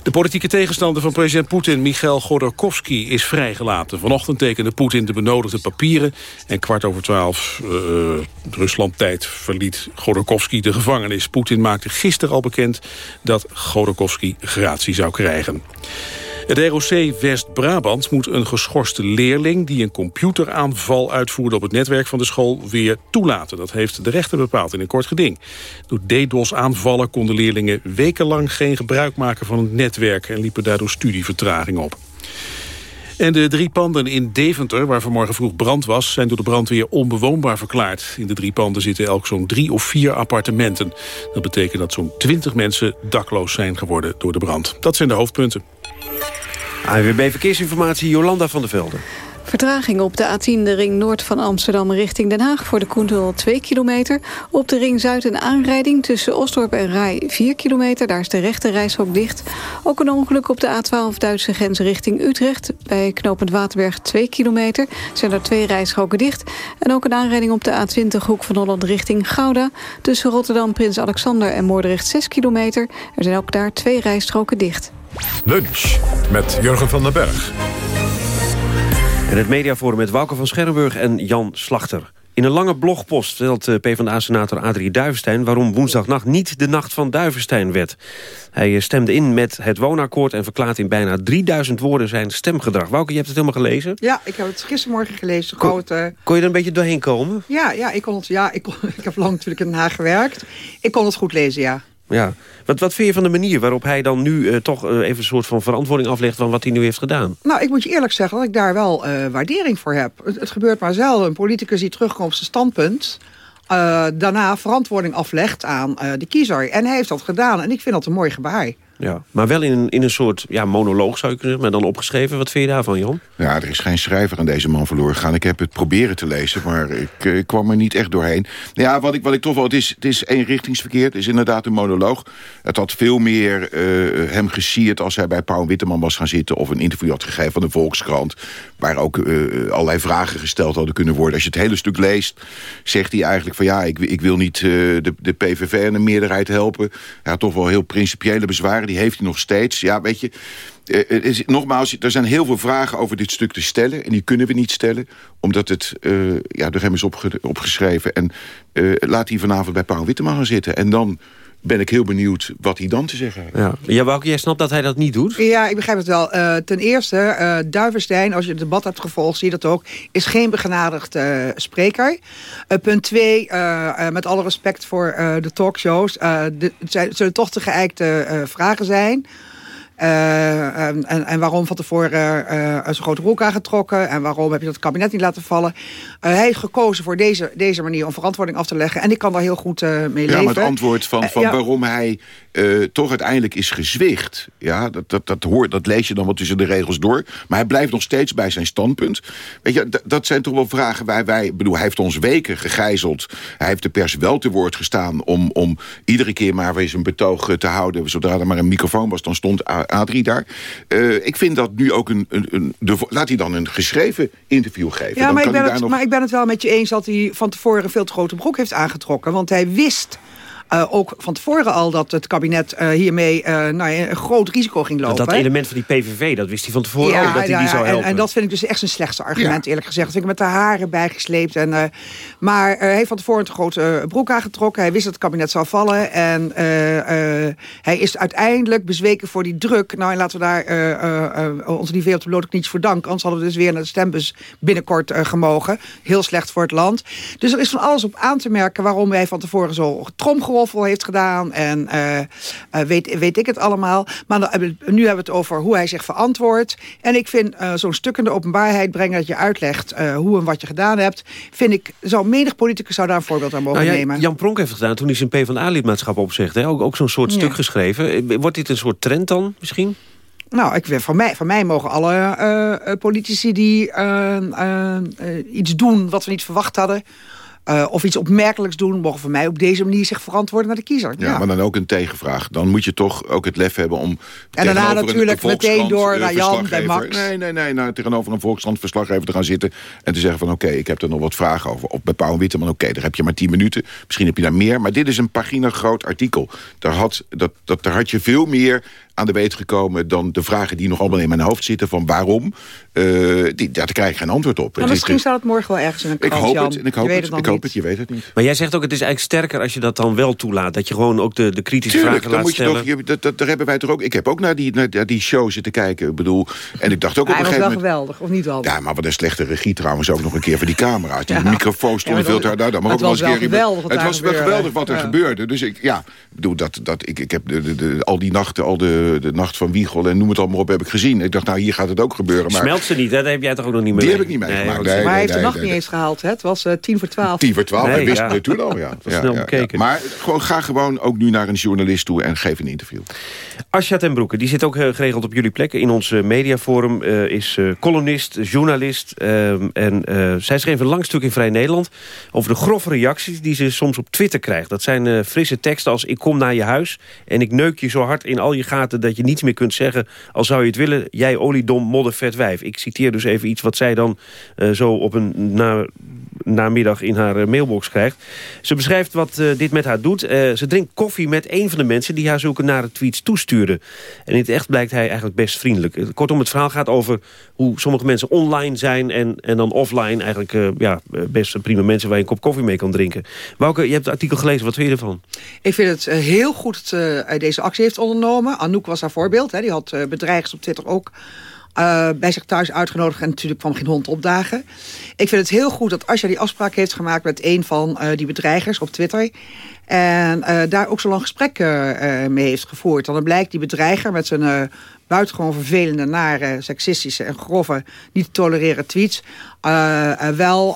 De politieke tegenstander van president Poetin, Michail Godorkovsky, is vrijgelaten. Vanochtend tekende Poetin de benodigde papieren... en kwart over twaalf uh, Ruslandtijd verliet Godorkovsky de gevangenis. Poetin maakte gisteren al bekend dat Godorkovsky gratie zou krijgen. Het ROC West-Brabant moet een geschorste leerling... die een computeraanval uitvoerde op het netwerk van de school... weer toelaten. Dat heeft de rechter bepaald in een kort geding. Door DDoS-aanvallen konden leerlingen wekenlang geen gebruik maken van het netwerk... en liepen daardoor studievertraging op. En de drie panden in Deventer, waar vanmorgen vroeg brand was... zijn door de brandweer onbewoonbaar verklaard. In de drie panden zitten elk zo'n drie of vier appartementen. Dat betekent dat zo'n twintig mensen dakloos zijn geworden door de brand. Dat zijn de hoofdpunten. ANWB Verkeersinformatie, Jolanda van der Velde. Vertraging op de A10, de ring noord van Amsterdam richting Den Haag... voor de Koentunnel 2 kilometer. Op de ring zuid een aanrijding tussen Osdorp en Rai 4 kilometer. Daar is de rechte reishok dicht. Ook een ongeluk op de A12 Duitse grens richting Utrecht. Bij knooppunt Waterberg 2 kilometer zijn er twee rijstroken dicht. En ook een aanrijding op de A20 hoek van Holland richting Gouda. Tussen Rotterdam, Prins Alexander en Moordrecht 6 kilometer. Er zijn ook daar twee rijstroken dicht. Lunch met Jurgen van den Berg. En het mediaforum met Wouke van Scherrenburg en Jan Slachter. In een lange blogpost stelt eh, PvdA-senator Adrie Duivenstein... waarom woensdagnacht niet de nacht van Duivenstein werd. Hij eh, stemde in met het woonakkoord... en verklaart in bijna 3000 woorden zijn stemgedrag. Wouke, je hebt het helemaal gelezen? Ja, ik heb het gistermorgen gelezen. Grote... Kon je er een beetje doorheen komen? Ja, ja, ik, kon het, ja ik, kon, [laughs] ik heb lang natuurlijk in Den Haag gewerkt. Ik kon het goed lezen, ja. Ja. Wat, wat vind je van de manier waarop hij dan nu uh, toch uh, even een soort van verantwoording aflegt... van wat hij nu heeft gedaan? Nou, ik moet je eerlijk zeggen dat ik daar wel uh, waardering voor heb. Het, het, gebeurt maar zelden. Een politicus die terugkomt op zijn standpunt... daarna verantwoording aflegt aan de kiezer. En hij heeft dat gedaan. En ik vind dat een mooi gebaar. Ja, maar wel in een, in een soort ja, monoloog zou je kunnen zeggen, maar dan opgeschreven. Wat vind je daarvan, Jan? Ja, er is geen schrijver aan deze man verloren gegaan. Ik heb het proberen te lezen, maar ik, ik kwam er niet echt doorheen. Ja, wat ik, wat ik toch wel... Het is, het is het is inderdaad een monoloog. Het had veel meer uh, hem gesierd als hij bij Pauw Witteman was gaan zitten... of een interview had gegeven van de Volkskrant... waar ook uh, allerlei vragen gesteld hadden kunnen worden. Als je het hele stuk leest, zegt hij eigenlijk van... ja, ik, ik wil niet de, de PVV en de meerderheid helpen. Hij had toch wel heel principiële bezwaren heeft hij nog steeds. Ja, weet je, uh, is, nogmaals, er zijn heel veel vragen over dit stuk te stellen. En die kunnen we niet stellen, omdat het uh, ja, door hem is opge opgeschreven. En uh, laat hij vanavond bij Paul Witteman gaan zitten. En dan ben ik heel benieuwd wat hij dan te zeggen heeft. Ja, ja jij snapt dat hij dat niet doet? Ja, ik begrijp het wel. Uh, ten eerste, uh, Duiverstein, als je het debat hebt gevolgd, zie je dat ook, is geen begenadigd uh, spreker. punt twee, met alle respect voor de talkshows, de, het, zijn, het zullen toch te geëikte vragen zijn. Uh, en, en waarom van tevoren uh, zo'n grote broek aangetrokken... en waarom heb je dat kabinet niet laten vallen. hij heeft gekozen voor deze, deze manier om verantwoording af te leggen... en ik kan daar heel goed mee leven. Ja, maar het antwoord van, van ja. waarom hij toch uiteindelijk is gezwicht... Ja, dat, dat, dat, hoort, dat lees je dan wat tussen de regels door. Maar hij blijft nog steeds bij zijn standpunt. Weet je, dat zijn toch wel vragen waar wij... bedoel, hij heeft ons weken gegijzeld. Hij heeft de pers wel te woord gestaan... om, om iedere keer maar weer zijn betoog te houden. Zodra er maar een microfoon was, dan stond Adrie daar. Eh, ik vind dat nu ook een... een, een de, laat hij dan een geschreven interview geven. Ja, dan maar ik, kan ben hij het, nog... maar ik ben het wel met je eens dat hij van tevoren een veel te grote broek heeft aangetrokken. Want hij wist eh, ook van tevoren al dat het kabinet eh, hiermee eh, nou een groot risico ging lopen. Dat, dat element van die PVV, dat wist hij van tevoren ook, dat hij ja, die zou en- helpen. En, dat vind ik dus echt zijn slechtste argument, eerlijk gezegd. Dat vind ik met de haren bijgesleept. En, eh, maar eh, hij heeft van tevoren een grote broek aangetrokken. Hij wist dat het kabinet zou vallen. En eh, eh, hij is uiteindelijk bezweken voor die druk. Nou, en laten we daar eh, eh, eh, onze lieve op de blote knietjes voor danken. Anders hadden we dus weer naar de stembus binnenkort eh, gemogen. Heel slecht voor het land. Dus er is van alles op aan te merken waarom hij van tevoren zo heeft gedaan. En eh, eh, weet, weet ik het allemaal. Maar dan nu hebben we het over hoe hij zich verantwoordt. En ik vind eh, zo'n stuk in de openbaarheid brengen dat je uitlegt hoe en wat je gedaan hebt. Vind ik, zou menig politicus zou daar een voorbeeld aan mogen Nou ja, nemen. Jan Pronk heeft het gedaan toen hij zijn PvdA-lidmaatschap opzegde. hè. Ook, ook zo'n soort Ja. stuk geschreven. Wordt dit een soort trend dan misschien? Nou, ik, van, mij, van mij mogen alle politici die iets doen wat we niet verwacht hadden... eh, of iets opmerkelijks doen, mogen van mij op deze manier zich verantwoorden naar de kiezer. Ja, maar dan ook een tegenvraag. Dan moet je toch ook het lef hebben om... En daarna natuurlijk een meteen door eh, naar Jan, bij Max. Nee, nee, nee. Nou, tegenover een Volkskrant verslaggever te gaan zitten... en te zeggen van oké, ik heb er nog wat vragen over. Of bij Pauw en Witteman, oké, daar heb je maar tien minuten. Misschien heb je daar meer. Maar dit is een pagina groot artikel. Daar had, dat, dat, daar had je veel meer aan de weet gekomen... dan de vragen die nog allemaal in mijn hoofd zitten... van waarom, eh, die, daar krijg ik geen antwoord op. Nou, is- misschien staat het morgen wel ergens in een ik krant, hoop Jan. het, en ik Je hoop weet het, ik hoop het, je weet het niet. Maar jij zegt ook, het is eigenlijk sterker als je dat dan wel toelaat. Dat je gewoon ook de, de kritische Tuurlijk, vragen dan laat moet je stellen. toch, je, dat, dat, daar hebben wij toch ook. Ik heb ook naar die, naar, naar die show zitten kijken. Ik bedoel, en ik dacht ook Hij op een was wel gegeven moment. geweldig, of niet wel? Ja, maar wat een slechte regie trouwens ook nog een keer voor die camera's. Die Ja. microfoon stond Ja, maar veel te hard mag het ook was wel eens wel een keer geweldig wat Het was wel geweldig wat er gebeurde. Dus ik, ja, ik bedoel, dat, dat, ik, ik heb de, de, de- al die nachten, al de, de nacht van Wiegel en noem het allemaal op, heb ik gezien. Ik dacht, nou, hier gaat het ook gebeuren. Maar Smelt ze niet, hè? dat heb jij toch ook nog niet mee? Die heb ik niet meegemaakt. Nee, maar hij heeft de nacht nee, niet nee. eens gehaald. Hè? Het was eh, tien voor twaalf. Tien voor twaalf, Nee, hij wist ja. het toen al. Ja. [laughs] was Ja, snel ja, ja. bekeken. Maar gewoon, ga gewoon ook nu naar een journalist toe en geef een interview. Asja ten Broeke, die zit ook eh, geregeld op jullie plekken. In ons eh, mediaforum eh, is eh, columnist, journalist. ehm, en eh, zij schreef een lang stuk in Vrij Nederland... over de grove reacties die ze soms op Twitter krijgt. Dat zijn eh, frisse teksten als... ik kom naar je huis en ik neuk je zo hard in al je gaten... dat je niets meer kunt zeggen, al zou je het willen... jij oliedom, moddervet wijf. Ik citeer dus even iets wat zij dan eh, zo op een na, namiddag in haar eh, mailbox krijgt. Ze beschrijft wat eh, dit met haar doet. Eh, ze drinkt koffie met een van de mensen die haar zulke nare tweets toestuurde. En in het echt blijkt hij eigenlijk best vriendelijk. Kortom, het verhaal gaat over hoe sommige mensen online zijn... en, en dan offline eigenlijk ja, best prima mensen... waar je een kop koffie mee kan drinken. Wouke, je hebt het artikel gelezen. Wat vind je ervan? Ik vind het heel goed dat eh, deze actie heeft ondernomen. Anouk was haar voorbeeld. Hè. Die had bedreigers op Twitter ook eh, bij zich thuis uitgenodigd. En natuurlijk kwam geen hond opdagen. Ik vind het heel goed dat Asja die afspraak heeft gemaakt... met een van eh, die bedreigers op Twitter. En eh, daar ook zo'n lang gesprek eh, mee heeft gevoerd. Dan blijkt die bedreiger met zijn... eh, buitengewoon vervelende, nare, seksistische en grove, niet te tolereren tweets. wel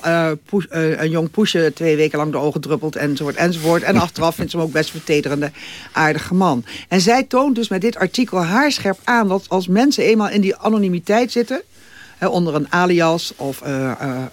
een jong poesje twee weken lang de ogen druppelt enzovoort enzovoort. En achteraf vindt ze hem ook best vertederende, aardige man. En zij toont dus met dit artikel haarscherp aan dat als mensen eenmaal in die anonimiteit zitten hè, onder een alias. Of, eh, eh,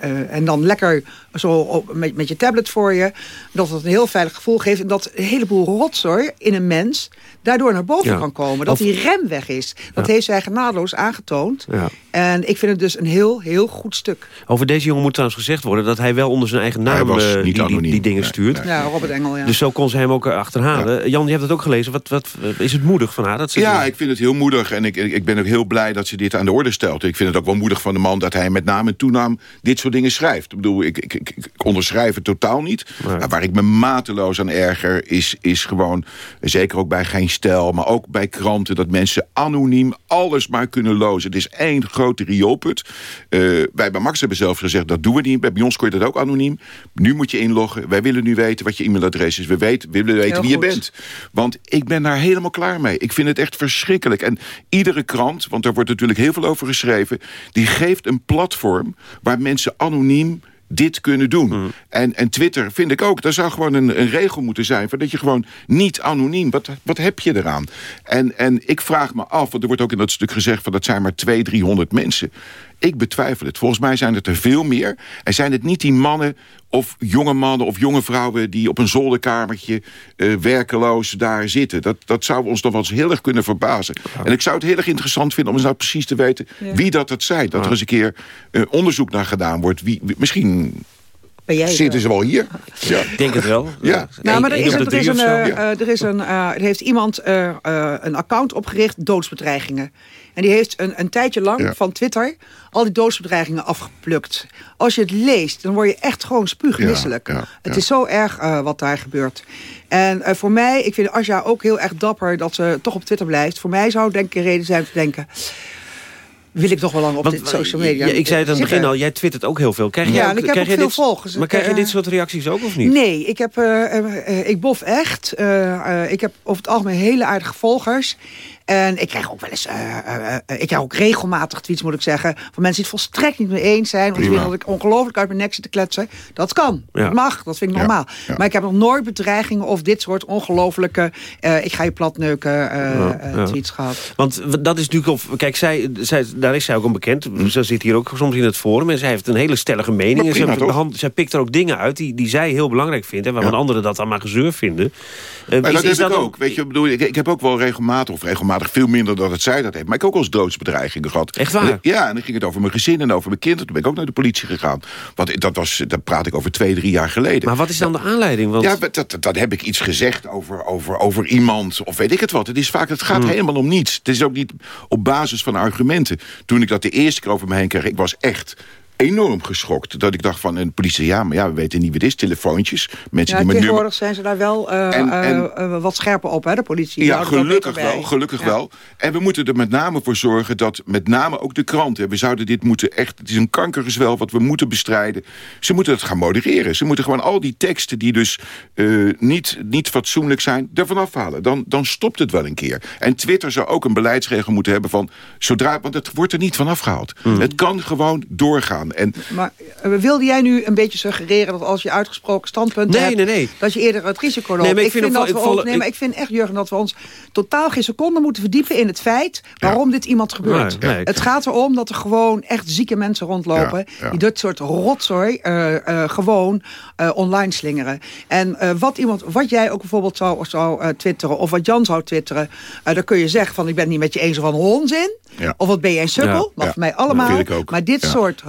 eh, en dan lekker zo op, met, met je tablet voor je. Dat het een heel veilig gevoel geeft. En dat een heleboel rotzooi in een mens daardoor naar boven Ja. kan komen. Dat Of- die rem weg is. Dat Ja. heeft zij genadeloos aangetoond. Ja. En ik vind het dus een heel, heel goed stuk. Over deze jongen moet trouwens gezegd worden... dat hij wel onder zijn eigen naam die, die, anoniem. die dingen Nee, stuurt. Ja, Robert Engel, ja. Dus zo kon ze hem ook achterhalen. Jan, je hebt het ook gelezen. Wat, wat, is het moedig van haar? Dat ze Ja, ik vind het heel moedig en ik, ik ben ook heel blij dat ze dit aan de orde stelt. Ik vind het ook wel moedig van de man dat hij met naam en toenaam dit soort dingen schrijft. Ik bedoel, ik, ik, ik, ik onderschrijf het totaal niet. Maar waar ik me mateloos aan erger is, is gewoon, zeker ook bij Geen Stijl, maar ook bij kranten, dat mensen anoniem alles maar kunnen lozen. Het is één grote rioolput. Eh, wij bij Max hebben zelf gezegd, dat doen we niet. Bij ons kon je dat ook anoniem. Nu moet je inloggen. Wij willen nu weten wat je e-mailadres is. We weten, we willen weten Heel wie je bent. Want ik ben daar helemaal klaar mee. Ik vind het echt verschrikkelijk. En iedere krant, want daar wordt natuurlijk heel veel over geschreven... die geeft een platform waar mensen anoniem dit kunnen doen. Mm. En, en Twitter vind ik ook. Daar zou gewoon een, een regel moeten zijn... van dat je gewoon niet anoniem... wat, wat heb je eraan? En, en ik vraag me af, want er wordt ook in dat stuk gezegd... van dat zijn maar 200, 300 mensen. Ik betwijfel het. Volgens mij zijn het er veel meer. En zijn het niet die mannen of jonge mannen of jonge vrouwen... die op een zolderkamertje uh, werkeloos daar zitten. Dat, dat zou ons nog wel eens heel erg kunnen verbazen. En ik zou het heel erg interessant vinden om eens nou precies te weten... wie dat het zijn. Dat er eens een keer uh, onderzoek naar gedaan wordt. Wie, wie misschien ben jij Zitten ze wel hier? Ja. Ik denk het wel. Ja. Nou, maar er is, een, er is een, uh, er is een, uh, er heeft iemand uh, een account opgericht, doodsbedreigingen. En die heeft een, een tijdje lang ja. van Twitter al die doodsbedreigingen afgeplukt. Als je het leest, dan word je echt gewoon spuugmisselijk. Ja, het is zo erg wat daar gebeurt. En voor mij, ik vind Asja ook heel erg dapper dat ze toch op Twitter blijft. Voor mij zou denk ik een reden zijn te denken wil ik toch wel lang op dit social media. Ja, ik zei het aan het begin al, jij twittert ook heel veel. Krijg ja, ook, ik heb krijg veel dit, volgers. Maar krijg je dit soort reacties ook of niet? Nee, ik, heb, uh, uh, ik bof echt. Ik heb over het algemeen hele aardige volgers. En ik krijg ook wel eens, uh, uh, ik krijg ook regelmatig tweets, moet ik zeggen, van mensen die het volstrekt niet mee eens zijn. Of die willen dat ik ongelooflijk uit mijn nek zit te kletsen. Dat kan. Ja. Dat mag. Dat vind ik normaal. Ja. Maar ik heb nog nooit bedreigingen of dit soort ongelooflijke, ik ga je platneuken tweets gehad. Want dat is natuurlijk, of, kijk, zij, zij, daar is zij ook om bekend. Hm. Ze zit hier ook soms in het forum en zij heeft een hele stellige mening. En ze, hand, zij pikt er ook dingen uit die, die zij heel belangrijk vindt. En waarvan anderen dat dan maar gezeur vinden. Maar is, dat is heb dat ik ook. Weet je, bedoel, ik, ik heb ook wel regelmatig, of regelmatig veel minder dan het zij dat heeft. Maar ik heb ook al eens doodsbedreigingen gehad. Echt waar? Ja, en dan ging het over mijn gezin en over mijn kind. Toen ben ik ook naar de politie gegaan. Want dat was, dat praat ik over twee, drie jaar geleden. Maar wat is dan de aanleiding? Want... Ja, dat, dat, dat heb ik iets gezegd over, over, over iemand. Of weet ik het wat. Het, is vaak, het gaat hmm. helemaal om niets. Het is ook niet op basis van argumenten. Toen ik dat de eerste keer over me heen kreeg, ik was echt enorm geschokt. Dat ik dacht van, een politie, ja, maar ja, we weten niet wat het is. Telefoontjes, mensen ja, die met tegenwoordig zijn ze daar wel uh, en, en, uh, wat scherper op, hè, de politie. Ja, gelukkig wel, gelukkig ja. wel. En we moeten er met name voor zorgen dat met name ook de kranten... we zouden dit moeten echt, het is een kankergezwel wat we moeten bestrijden. Ze moeten het gaan modereren. Ze moeten gewoon al die teksten die dus uh, niet, niet fatsoenlijk zijn... ervan afhalen. Dan, dan stopt het wel een keer. En Twitter zou ook een beleidsregel moeten hebben van... zodra, want het wordt er niet van afgehaald. Mm. Het kan gewoon doorgaan. En, maar wilde jij nu een beetje suggereren dat als je uitgesproken standpunt nee, hebt... Nee, nee. dat je eerder het risico loopt? Nee, maar ik, vind, vind dat we volle, ons, nee, maar ik vind echt, Jurgen, dat we ons totaal geen seconde moeten verdiepen... in het feit waarom ja. dit iemand gebeurt. Nee, nee. Het gaat erom dat er gewoon echt zieke mensen rondlopen... Ja, ja. die dit soort rotzooi uh, uh, gewoon uh, online slingeren. En wat, iemand, wat jij ook bijvoorbeeld zou, zou twitteren... of wat Jan zou twitteren... dan kun je zeggen van ik ben het niet met je eens of van onzin... Of wat ben je een sukkel? Mag voor mij allemaal. Maar dit soort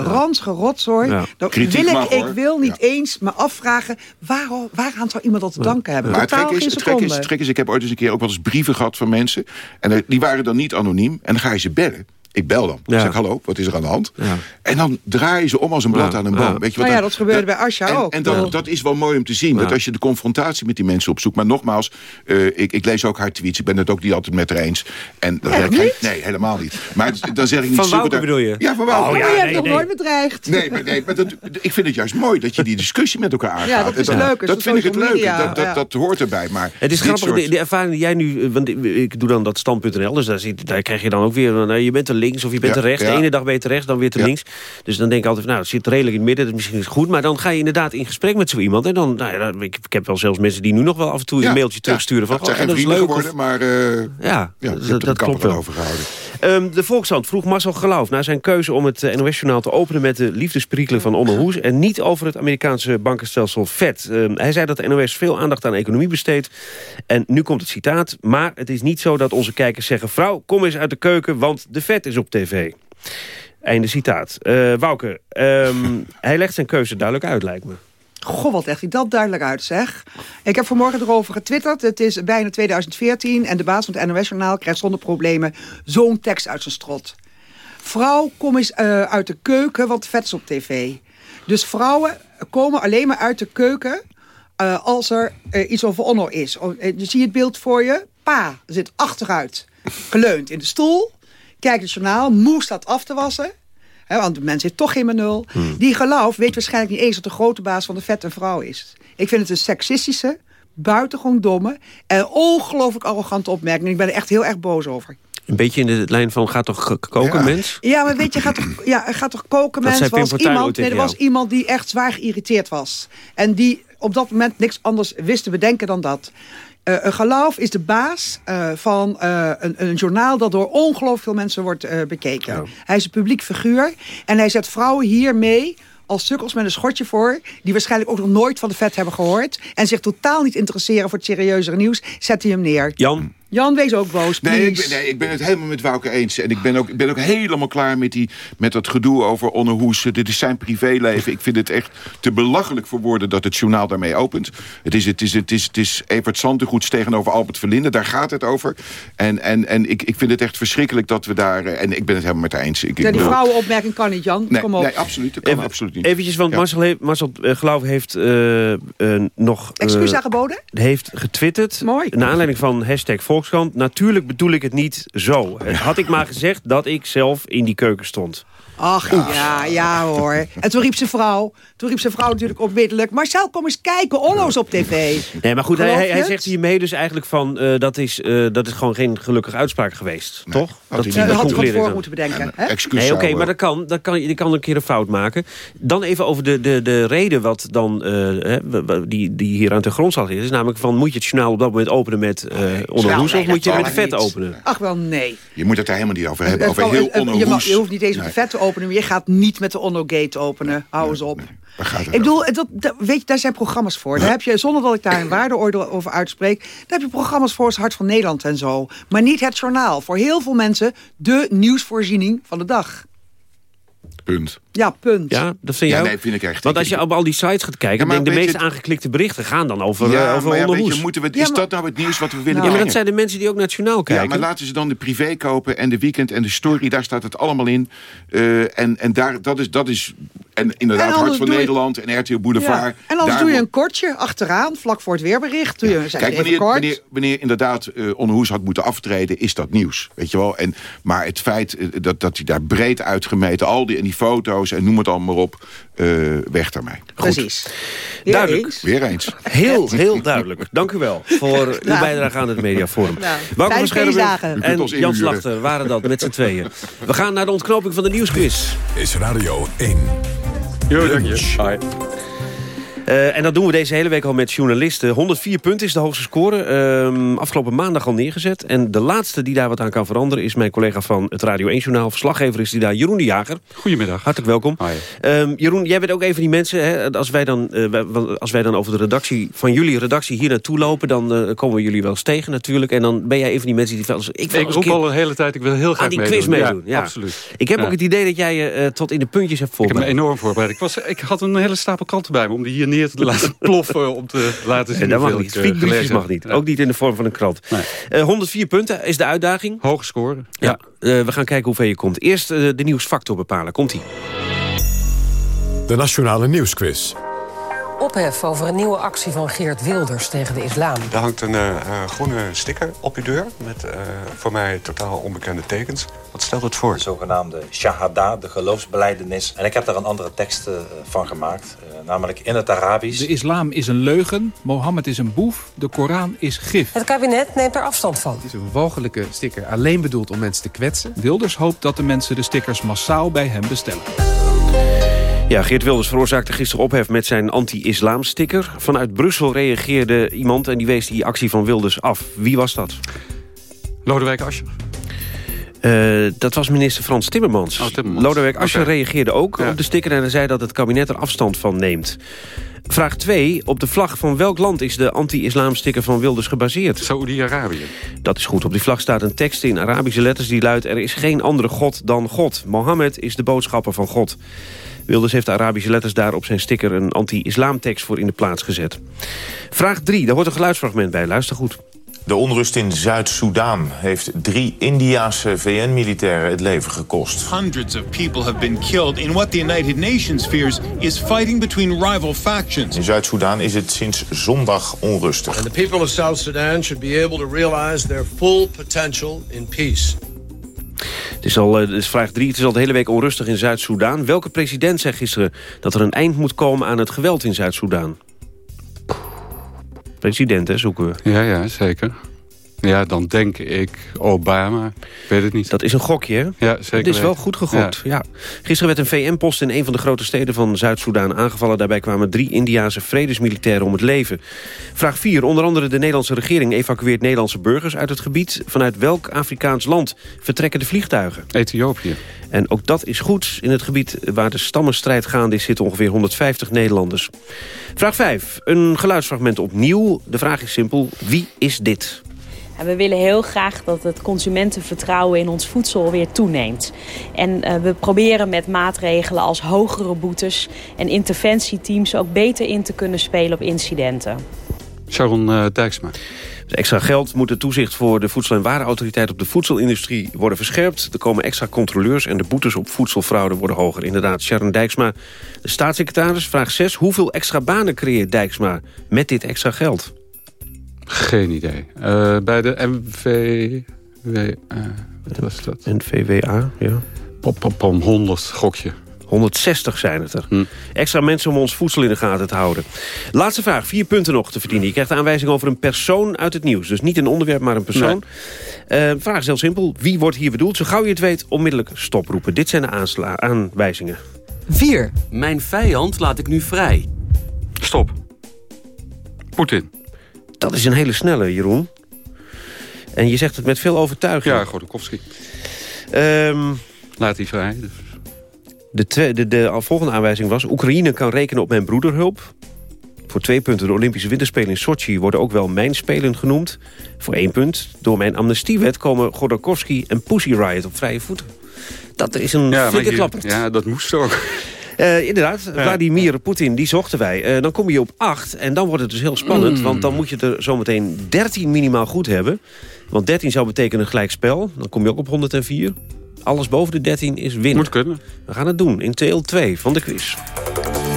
Dan wil ik, mag, ik wil niet eens me afvragen... Waar, waaraan zou iemand dat te danken hebben? Maar het gek, is, het, gek is, het gek is, ik heb ooit eens een keer ook wel eens brieven gehad van mensen... en die waren dan niet anoniem. En dan ga je ze bellen. Ik bel dan. Ja. zeg hallo, wat is er aan de hand? Ja. En dan draaien ze om als een blad ja. aan een boom. Weet je wat nou ja, dan, dat gebeurde bij Asja en, ook. En dat, dat is wel mooi om te zien. Dat als je de confrontatie met die mensen opzoekt. Maar nogmaals, uh, ik, ik, lees ook haar tweets. Ik ben het ook niet altijd met haar eens. En dan zeg ik, nee, helemaal niet. Maar dan zeg ik niet... Van Wouter bedoel je? Ja, van Wouter. Oh, ja, je hebt nee, nog nee. nooit bedreigd. Nee, maar, nee, maar dat, ik vind het juist mooi dat je die discussie met elkaar aangaat. Ja, dat is leuk. Dat vind ik het leuk. Dat, dat, dat hoort erbij. Maar het is grappig, de ervaring die jij nu... Want ik doe dan dat stand.nl. Dus daar krijg je dan ook weer... Je bent er links of je bent er rechts. De ene dag ben je te rechts, dan weer te links. Dus dan denk ik altijd, nou, het zit redelijk in het midden. Dat is misschien goed. Maar dan ga je inderdaad in gesprek met zo iemand. En dan, nou ja, ik, ik heb wel zelfs mensen die nu nog wel af en toe een mailtje terugsturen. Van, dat zijn oh, geen dat is leuk. geworden, maar uh, ja, ja dat, dat klopt wel. overgehouden. Um, de Volkshand vroeg Marcel Geloof naar zijn keuze om het NOS-journaal te openen... met de liefdesperikelen van Onno Hoes... en niet over het Amerikaanse bankenstelsel FED. Um, hij zei dat de NOS veel aandacht aan economie besteedt. En nu komt het citaat. Maar het is niet zo dat onze kijkers zeggen... vrouw, kom eens uit de keuken, want de FED is op tv. Einde citaat. Uh, Wouke, um, hij legt zijn keuze duidelijk uit, lijkt me. Goh, wat legt hij dat duidelijk uit, zeg. Ik heb vanmorgen erover getwitterd. Het is bijna 2014 en de baas van het NOS-journaal krijgt zonder problemen zo'n tekst uit zijn strot. Vrouw, kom eens uh, uit de keuken, want vet is op tv. Dus vrouwen komen alleen maar uit de keuken uh, als er uh, iets over Onno is. Je ziet het beeld voor je. Pa zit achteruit, geleund in de stoel kijkt het journaal, moe staat af te wassen. Hè, want de mens heeft toch geen nul. Hmm. Die geloof weet waarschijnlijk niet eens dat de grote baas van de vet een vrouw is. Ik vind het een seksistische, buitengewoon domme en ongelooflijk arrogante opmerking. Ik ben er echt heel erg boos over. Een beetje in de lijn van gaat toch koken, ja. mens? Ja, maar weet je, gaat toch, ja, gaat toch koken, dat mens? Was iemand, nee, er was iemand die echt zwaar geïrriteerd was. En die op dat moment niks anders wist te bedenken dan dat. Uh, een geloof is de baas uh, van uh, een, een, journaal dat door ongelooflijk veel mensen wordt bekeken. Ja. Hij is een publiek figuur en hij zet vrouwen hiermee als sukkels met een schotje voor... die waarschijnlijk ook nog nooit van de vet hebben gehoord... en zich totaal niet interesseren voor het serieuzere nieuws... zet hij hem neer. Jan? Jan, wees ook boos, Nee ik, please. ben, nee, ik ben het helemaal met Wouke eens. En ik ben ook, ik ben ook helemaal klaar met, die, met dat gedoe over Onne Hoes. Dit is zijn privéleven. Ik vind het echt te belachelijk voor woorden dat het journaal daarmee opent. Het is, het is, het is, het is Evert Santegoeds tegenover Albert Verlinde. Daar gaat het over. En, en, en ik, ik vind het echt verschrikkelijk dat we daar... eh, En ik ben het helemaal met haar eens. Ik, Ja, die vrouwenopmerking kan niet, Jan. Nee, Kom op. nee, absoluut. Dat kan absoluut niet. Eventjes, want Ja. Marcel, heeft, Marcel eh, Geloof heeft eh, nog... eh, Excuus aangeboden? heeft getwitterd. Mooi. Naar aanleiding van hashtag Natuurlijk bedoel ik het niet zo. Had ik maar gezegd dat ik zelf in die keuken stond. Ach, ja, ja hoor. En toen riep zijn vrouw, toen riep zijn vrouw natuurlijk onmiddellijk... Marcel, kom eens kijken, Onno's op tv. Nee, maar goed, hij, hij, hij het? zegt hiermee dus eigenlijk van... eh, dat, is, eh, dat is gewoon geen gelukkige uitspraak geweest, toch? hij niet. Ja, dat had hij ik moeten bedenken. hè? Excuus Nee, oké, maar dat kan, dat kan, je kan een keer een fout maken. Dan even over de, de, de reden wat dan, eh, die, die hier aan de grond zal zitten. Is namelijk van, moet je het journaal op dat moment openen met eh onderhoes... nee, of moet je dat met vet niet. openen? Ach wel, nee. Je moet het daar helemaal niet over hebben. Het Over kan- heel eh, Onne je, je hoeft niet eens met vet te openen. Maar Je gaat niet met de Onno-gate openen. Hou eens op. Ik bedoel, dat, dat- weet je, daar zijn programma's voor. Daar heb je, zonder dat ik daar een waardeoordeel over uitspreek... daar heb je programma's voor als Hart van Nederland en zo. Maar niet het journaal. Voor heel veel mensen de nieuwsvoorziening van de dag. Punt. Ja, punt. Ja, dat vind Ja, jij ook? nee, vind ik echt. Want als je op al die sites gaat kijken... Ja, maar denk de meest je- aangeklikte berichten gaan dan over, ja, eh, over maar ja, je, moeten we, Ja, is maar- dat nou het nieuws wat we willen ja, maar dat zijn de mensen die ook journaal kijken. Ja, maar laten ze dan de privé kopen en de weekend en de story. Daar staat het allemaal in. Eh, en en daar, dat, is, dat is... En inderdaad, En Hart van je- Nederland en RTL Boulevard. Ja. En anders doe je een kortje achteraan, vlak voor het weerbericht. Doe je, Kijk, even wanneer, kort. wanneer, wanneer inderdaad uh, Onnehoes had moeten aftreden, is dat nieuws. Weet je wel? En, maar het feit eh, dat, dat hij daar breed uitgemeten, al die, en die foto's en noem het allemaal op, eh, weg daarmee. Precies. Duidelijk. eens. Weer eens. Heel, heel duidelijk. Dank u wel voor uw Ja. bijdrage aan het Mediaforum. Nou. U kunt en Jan. Slachter waren dat met z'n tweeën. We gaan naar de ontknoping van de nieuwsquiz. Is Radio 1. Jo, dank je. Eh, en dat doen we deze hele week al met journalisten. 104 punten is de hoogste score. Ehm, afgelopen maandag al neergezet. En de laatste die daar wat aan kan veranderen... is mijn collega van het Radio 1-journaal. Verslaggever is die daar, Jeroen de Jager. Goedemiddag. Hartelijk welkom. Ehm, Jeroen, jij bent ook een van die mensen... Hè, als, wij dan, eh, als wij dan over de redactie van jullie redactie hier naartoe lopen... dan eh, komen we jullie wel eens tegen natuurlijk. En dan ben jij een van die mensen die... wel eens- Ik, wil Ik roep al een hele tijd, ik wil heel graag aan die meedoen. quiz meedoen. Ja, absoluut. Ik heb Ja. ook het idee dat jij je tot in de puntjes hebt Ik heb me voorbereid. enorm voorbereid. Ik, was, ik had een hele stapel kranten bij me om die hier neer te laten [laughs] ploffen. Om te laten zien En dat mag hoeveel niet. eh, mag niet. Ook niet in de vorm van een krant. Nee. Eh, 104 punten is de uitdaging. Hoge score. Ja. eh, we gaan kijken hoe ver je komt. Eerst de nieuwsfactor bepalen. Komt-ie. De Nationale Nieuwsquiz. Ophef over een nieuwe actie van Geert Wilders tegen de islam. Er hangt een eh, eh, groene sticker op je deur met eh, voor mij totaal onbekende tekens. Wat stelt het voor? De zogenaamde shahada, de geloofsbeleidenis. En ik heb daar een andere tekst eh, van gemaakt, eh, namelijk in het Arabisch. De islam is een leugen, Mohammed is een boef, de Koran is gif. Het kabinet neemt er afstand van. Het is een walgelijke sticker alleen bedoeld om mensen te kwetsen. Wilders hoopt dat de mensen de stickers massaal bij hem bestellen. Ja, Geert Wilders veroorzaakte gisteren ophef met zijn anti-islam-sticker. Vanuit Brussel reageerde iemand en die wees die actie van Wilders af. Wie was dat? Lodewijk Asscher. Eh, dat was minister Frans Timmermans. Oh, Timmermans. Lodewijk Asscher reageerde ook Ja. op de sticker... en hij zei dat het kabinet er afstand van neemt. Vraag 2. Op de vlag van welk land is de anti-islam-sticker van Wilders gebaseerd? Saoedi-Arabië. Dat is goed. Op die vlag staat een tekst in Arabische letters die luidt... er is geen andere God dan God. Mohammed is de boodschapper van God. Wilders heeft de Arabische letters daar op zijn sticker... een anti-islamtekst voor in de plaats gezet. Vraag 3. Daar hoort een geluidsfragment bij. Luister goed. De onrust in Zuid-Soedan heeft drie Indiase VN-militairen het leven gekost. Hundreds of people have been killed in what the United Nations fears is fighting between rival factions. In Zuid-Soedan is het sinds zondag onrustig. And the people of South Sudan should be able to realize their full potential in peace. Het is al, eh, is vraag 3. Het is al de hele week onrustig in Zuid-Soedan. Welke president zei gisteren dat er een eind moet komen aan het geweld in Zuid-Soedan? President, hè, zoeken we. Ja, ja, zeker. Ja, dan denk ik Obama. Ik weet het niet. Dat is een gokje, hè? Ja, zeker Het is wel goed gegokt, ja. Gisteren werd een VN-post in een van de grote steden van Zuid-Soedan aangevallen. Daarbij kwamen drie Indiase vredesmilitairen om het leven. Vraag 4. Onder andere de Nederlandse regering evacueert Nederlandse burgers uit het gebied. Vanuit welk Afrikaans land vertrekken de vliegtuigen? Ethiopië. En ook dat is goed. In het gebied waar de stammenstrijd gaande is... zitten ongeveer 150 Nederlanders. Vraag 5. Een geluidsfragment opnieuw. De vraag is simpel. Wie is dit? En we willen heel graag dat het consumentenvertrouwen in ons voedsel weer toeneemt. En eh, we proberen met maatregelen als hogere boetes en interventieteams ook beter in te kunnen spelen op incidenten. Sharon eh, Dijksma. Dus extra geld moet het toezicht voor de Voedsel- en Warenautoriteit op de voedselindustrie worden verscherpt. Er komen extra controleurs en de boetes op voedselfraude worden hoger. Inderdaad, Sharon Dijksma, de staatssecretaris, vraag 6. Hoeveel extra banen creëert Dijksma met dit extra geld? Geen idee. Eh, bij de MVW... eh, wat was dat? NVWA, ja. Pom, pom, pom, 100 gokje. 160 zijn het er. Hm. Extra mensen om ons voedsel in de gaten te houden. Laatste vraag, vier punten nog te verdienen. Je krijgt de aanwijzing over een persoon uit het nieuws. Dus niet een onderwerp, maar een persoon. Eh, vraag is heel simpel. Wie wordt hier bedoeld? Zo gauw je het weet, onmiddellijk stoproepen. Dit zijn de aansla- aanwijzingen. 4. Mijn vijand laat ik nu vrij. Stop. Poetin. Dat is een hele snelle, Jeroen. En je zegt het met veel overtuiging. Ja, Godokowski. Ehm, Laat hij vrij. Dus. de, de, de volgende aanwijzing was... Oekraïne kan rekenen op mijn broederhulp. Voor twee punten de Olympische Winterspelen in Sochi... worden ook wel mijn spelen genoemd. Voor één punt. Door mijn amnestiewet komen Godorkovsky en Pussy Riot op vrije voeten. Dat is een Ja, je- klapper. Ja, dat moest ook. Eh, inderdaad, Vladimir Poetin, die zochten wij. Eh, dan kom je op 8 en dan wordt het dus heel spannend. Mm. Want dan moet je er zometeen 13 minimaal goed hebben. Want 13 zou betekenen een gelijk spel. Dan kom je ook op 104. Alles boven de 13 is winnen. Moet kunnen. We gaan het doen in deel 2 van de quiz.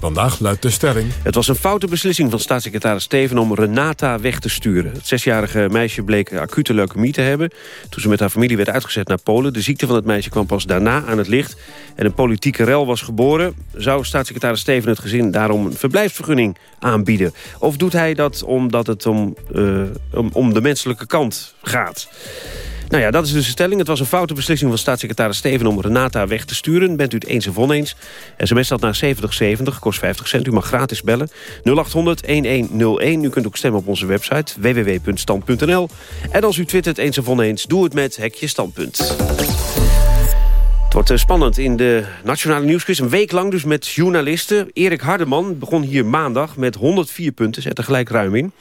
Vandaag luidt de stelling... Het was een foute beslissing van staatssecretaris Steven om Renata weg te sturen. Het zesjarige meisje bleek acute leukemie te hebben. Toen ze met haar familie werd uitgezet naar Polen. De ziekte van het meisje kwam pas daarna aan het licht. En een politieke rel was geboren. Zou staatssecretaris Steven het gezin daarom een verblijfsvergunning aanbieden? Of doet hij dat omdat het om, eh, om, om de menselijke kant gaat? Nou ja, dat is dus de stelling. Het was een foute beslissing van staatssecretaris Steven om Renata weg te sturen. Bent u het eens of oneens? SMS staat naar 7070, kost 50 cent. U mag gratis bellen. 0800-1101. U kunt ook stemmen op onze website www.stand.nl. En als u twittert eens of oneens, doe het met Hekje Standpunt. Het wordt eh, spannend in de Nationale Nieuwsquiz. Een week lang dus met journalisten. Erik Hardeman begon hier maandag met 104 punten. Zet er gelijk ruim in.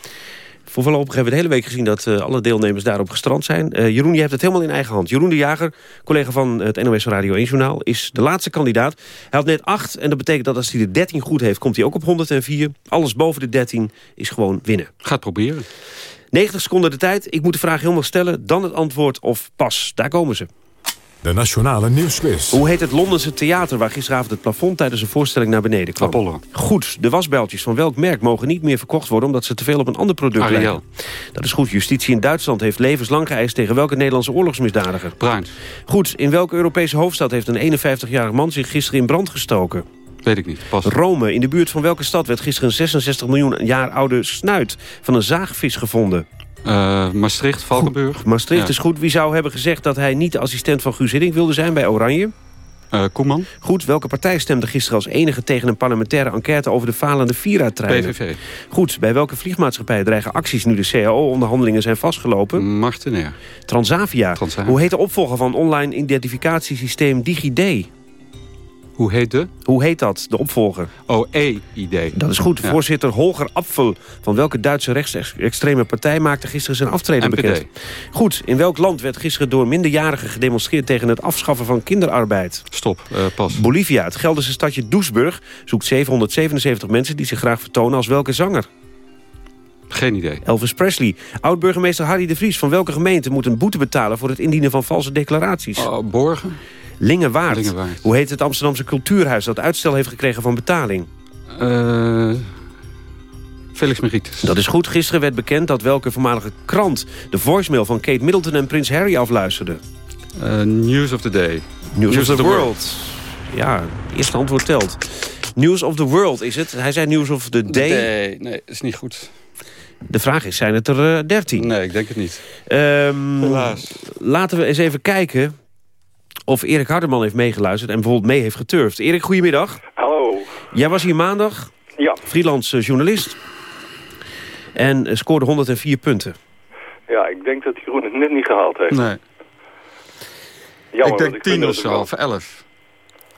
Voor voorlopig hebben we de hele week gezien dat eh, alle deelnemers daarop gestrand zijn. Eh, Jeroen, je hebt het helemaal in eigen hand. Jeroen de Jager, collega van het NOS Radio 1 Journaal, is de laatste kandidaat. Hij had net 8 en dat betekent dat als hij de 13 goed heeft, komt hij ook op 104. Alles boven de 13 is gewoon winnen. Gaat proberen. 90 seconden de tijd. Ik moet de vraag helemaal stellen, dan het antwoord of pas. Daar komen ze. De Nationale Nieuwsquiz. Hoe heet het Londense theater waar gisteravond het plafond tijdens een voorstelling naar beneden kwam? Apollo. Goed, de wasbijltjes van welk merk mogen niet meer verkocht worden omdat ze te veel op een ander product Ariel. lijken? Dat is goed. Justitie in Duitsland heeft levenslang geëist tegen welke Nederlandse oorlogsmisdadiger? Bruins. Goed, in welke Europese hoofdstad heeft een 51-jarig man zich gisteren in brand gestoken? Weet ik niet. Pas. Rome. In de buurt van welke stad werd gisteren een 66 miljoen jaar oude snuit van een zaagvis gevonden? Eh, Maastricht, Valkenburg. Maastricht Ja. is goed. Wie zou hebben gezegd dat hij niet de assistent van Guus Hiddink wilde zijn bij Oranje? Eh, Koeman. Goed, welke partij stemde gisteren als enige tegen een parlementaire enquête over de falende Vira-treinen? PVV. Goed, bij welke vliegmaatschappij dreigen acties nu de CAO-onderhandelingen zijn vastgelopen? Martinair. Transavia. Transavia. Hoe heet de opvolger van online identificatiesysteem DigiD? Hoe heet de? Hoe heet dat, de opvolger? Oh, E-idee. Dat is goed. Ja. Voorzitter Holger Apfel van welke Duitse rechtsextreme partij maakte gisteren zijn aftreden NPD. bekend? Goed. In welk land werd gisteren door minderjarigen gedemonstreerd tegen het afschaffen van kinderarbeid? Stop. Eh, pas. Bolivia, het Gelderse stadje Doesburg, zoekt 777 mensen die zich graag vertonen als welke zanger? Geen idee. Elvis Presley. Oud-burgemeester Harry de Vries van welke gemeente moet een boete betalen voor het indienen van valse declaraties? Oh, Borgen. Lingewaard. Lingewaard. Hoe heet het Amsterdamse cultuurhuis dat uitstel heeft gekregen van betaling? Eh, Felix Meritus. Dat is goed. Gisteren werd bekend dat welke voormalige krant... de voicemail van Kate Middleton en Prins Harry afluisterde. Uh, news of the Day. News, of, the, world. Ja, eerste antwoord telt. News of the World is het. Hij zei News of the Day. Nee, nee, is niet goed. De vraag is, zijn het er dertien? Uh, nee, ik denk het niet. Um, Helaas. Laten we eens even kijken of Erik Harderman heeft meegeluisterd... en bijvoorbeeld mee heeft geturfd. Erik, goedemiddag. Hallo. Jij was hier maandag. Ja. Freelance journalist. En scoorde 104 punten. Ja, ik denk dat Jeroen het net niet gehaald heeft. Nee. Jammer, ik denk 10 of zo, of 11.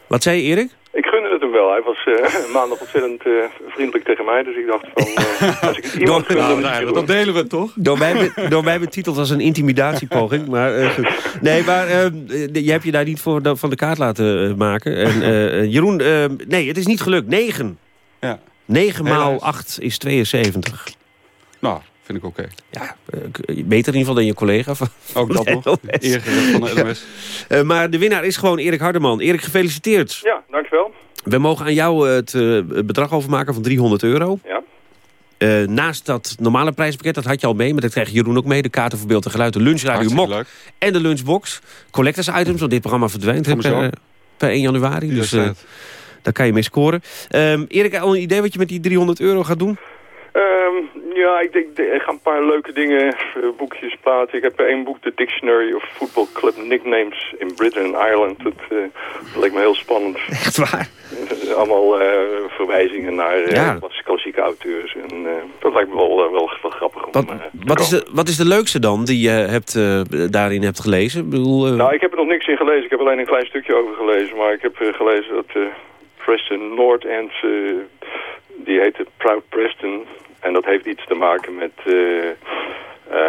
Wat zei je, Erik? Ik gunde het hem wel. Hij was uh, [laughs] maandag ontzettend uh, vriendelijk tegen mij. Dus ik dacht van, uh, [laughs] als ik het iemand. Nou, nou, dat delen we toch? Door mij, door mij betiteld als een intimidatiepoging. [laughs] Maar, nee, maar je hebt je daar niet voor de, van de kaart laten maken. En, Jeroen, nee, het is niet gelukt. 9. Ja. 9 maal 8 is 72. Nou, vind ik oké. Okay. Ja, beter in ieder geval dan je collega. Van Ook dat nog, eergericht van de LMS. Ja. Uh, maar de winnaar is gewoon Erik Hardeman. Erik, gefeliciteerd. Ja, dankjewel. We mogen aan jou het uh, bedrag overmaken van 300 euro. Ja. Uh, naast dat normale prijspakket, dat had je al mee... maar dat krijg Jeroen ook mee. De kaarten voor beeld en geluid, de lunchradio Mok leuk. en de lunchbox. Collectors items, want dit programma verdwijnt per, per 1 januari. Dus daar kan je mee scoren. Um, Erik, al een idee wat je met die 300 euro gaat doen? Um, ja, ik, denk, ik ga een paar leuke dingen, uh, boekjes plaatsen. Ik heb één boek, The Dictionary of Football Club Nicknames in Britain and Ireland. Dat, uh, dat leek me heel spannend. [laughs] Echt waar? Allemaal uh, verwijzingen naar ja. klassieke auteurs. En dat lijkt me wel, wel, wel grappig. Om, wat, wat, is de, wat is de leukste dan die je hebt, daarin hebt gelezen? Ik bedoel, Nou, ik heb er nog niks in gelezen. Ik heb alleen een klein stukje over gelezen. Maar ik heb gelezen dat Preston North End, die heette Proud Preston... En dat heeft iets te maken met, uh,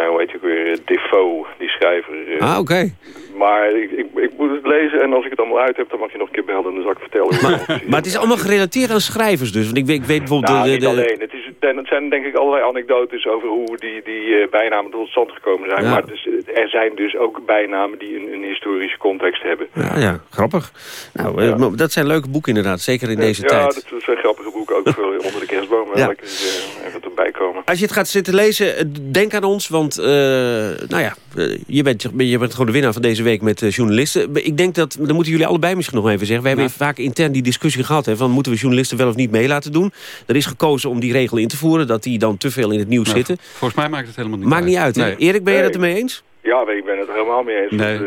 hoe heet je weer, Defoe, die schrijver. Uh. Ah, oké. Okay. Maar ik, ik, ik, moet het lezen en als ik het allemaal uit heb, dan mag je nog een keer belden en dan zal ik vertellen. Maar, maar het is allemaal gerelateerd aan schrijvers dus, want ik weet, ik weet bijvoorbeeld... Nou, de, niet alleen. Het, is, het zijn denk ik allerlei anekdotes over hoe die, die bijnamen tot stand gekomen zijn. Ja. Maar dus, er zijn dus ook bijnamen die een, een historische context hebben. Ja, ja grappig. Nou, ja. dat zijn leuke boeken inderdaad, zeker in deze tijd. Ja, dat zijn grappige boeken, ook voor [laughs] onder de kerstboom. Ja. Even erbij komen. Als je het gaat zitten lezen, denk aan ons, want uh, nou ja, je bent, je bent gewoon de winnaar van deze week met journalisten. Ik denk dat, dat moeten jullie allebei misschien nog even zeggen. We hebben vaak intern die discussie gehad, hè, van moeten we journalisten wel of niet mee laten doen. Er is gekozen om die regel in te voeren, dat die dan te veel in het nieuws nou, zitten. Volgens mij maakt het helemaal niet maakt uit. niet uit, nee. Erik, ben je nee. het ermee eens? Ja, ik ben het er helemaal mee eens. Nee. Uh,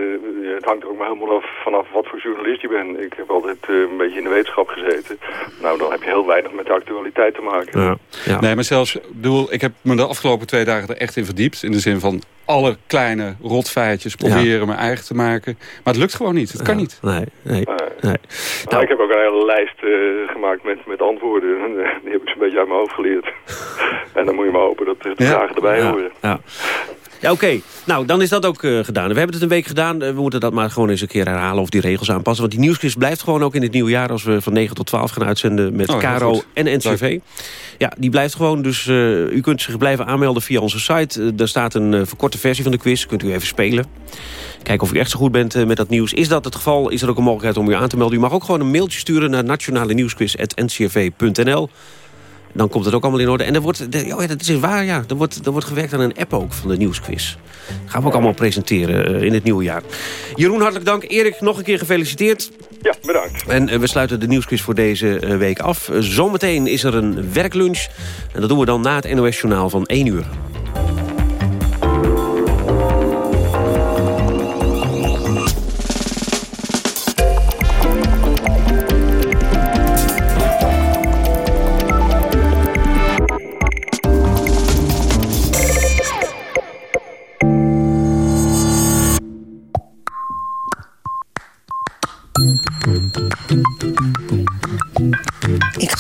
het hangt er ook maar helemaal af vanaf wat voor journalist je bent. Ik heb altijd uh, een beetje in de wetenschap gezeten. Nou, dan heb je heel weinig met de actualiteit te maken. Ja. Ja. Nee, maar zelfs, bedoel, ik heb me de afgelopen twee dagen er echt in verdiept. In de zin van alle kleine rotfeitjes proberen ja. me eigen te maken. Maar het lukt gewoon niet. Het kan niet. Nee, nee. nee. Nou, nou, ik heb ook een hele lijst uh, gemaakt met, met antwoorden. [laughs] Die heb ik zo'n beetje uit mijn hoofd geleerd. [laughs] en dan moet je maar hopen dat de vragen erbij horen. Ja. Ja, oké. Okay. Nou, dan is dat ook uh, gedaan. We hebben het een week gedaan. Uh, we moeten dat maar gewoon eens een keer herhalen of die regels aanpassen. Want die nieuwsquiz blijft gewoon ook in het nieuwe jaar... als we van 9 tot 12 gaan uitzenden met oh, Caro en NCV. Leuk. Ja, die blijft gewoon. Dus uh, u kunt zich blijven aanmelden via onze site. daar staat een verkorte versie van de quiz. Kunt u even spelen. Kijken of u echt zo goed bent met dat nieuws. Is dat het geval, is er ook een mogelijkheid om u aan te melden. U mag ook gewoon een mailtje sturen naar nationale nieuwsquiz.ncrv.nl dan komt het ook allemaal in orde. En er wordt, oh ja, dat is waar, ja. Er wordt, er wordt gewerkt aan een app ook van de nieuwsquiz. Gaan we ook allemaal presenteren uh, in het nieuwe jaar. Jeroen, hartelijk dank. Erik, nog een keer gefeliciteerd. Ja, bedankt. En uh, we sluiten de nieuwsquiz voor deze uh, week af. zometeen is er een werklunch. En dat doen we dan na het NOS-journaal van 1 uur.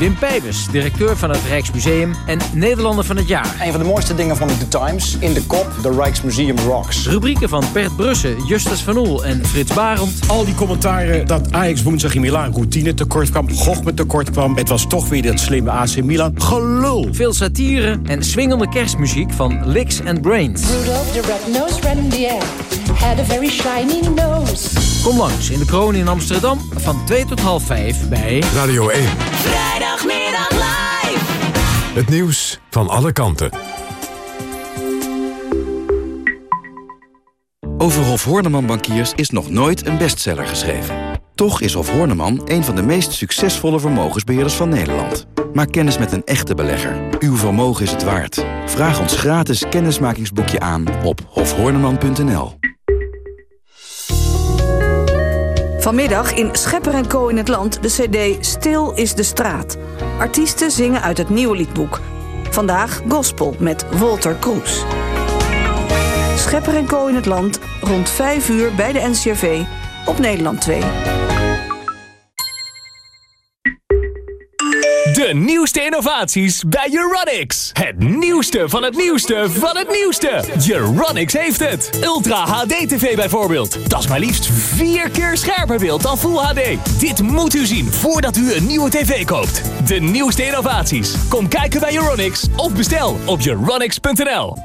Wim Pijbus, directeur van het Rijksmuseum en Nederlander van het jaar. Een van de mooiste dingen van de Times, in de kop, de Rijksmuseum Rocks. Rubrieken van Bert Brussen, Justus van Oel en Frits Barend. Al die commentaren dat Ajax woensdag in Milaan routine tekort kwam, Gog met tekort kwam. Het was toch weer dat slimme AC Milan. Gelul! Veel satire en swingende kerstmuziek van Licks and Brains. Rudolph the red-nosed reindeer had a very shiny nose. Kom langs in de kroon in Amsterdam van 2 tot half 5 bij Radio 1. Vrijdagmiddag live. Het nieuws van alle kanten. Over Hof Horneman Bankiers is nog nooit een bestseller geschreven. Toch is Hof Horneman een van de meest succesvolle vermogensbeheerders van Nederland. Maak kennis met een echte belegger. Uw vermogen is het waard. Vraag ons gratis kennismakingsboekje aan op hofhorneman.nl. Vanmiddag in Schepper en Co in het Land de cd Stil is de straat. Artiesten zingen uit het nieuwe liedboek. Vandaag gospel met Walter Kroes. Schepper en Co in het Land rond 5 uur bij de NCRV op Nederland 2. De nieuwste innovaties bij Euronics. Het nieuwste van het nieuwste van het nieuwste. Euronics heeft het. Ultra HD TV bijvoorbeeld. Dat is maar liefst vier keer scherper beeld dan Full HD. Dit moet u zien voordat u een nieuwe tv koopt. De nieuwste innovaties. Kom kijken bij Euronics of bestel op euronics.nl.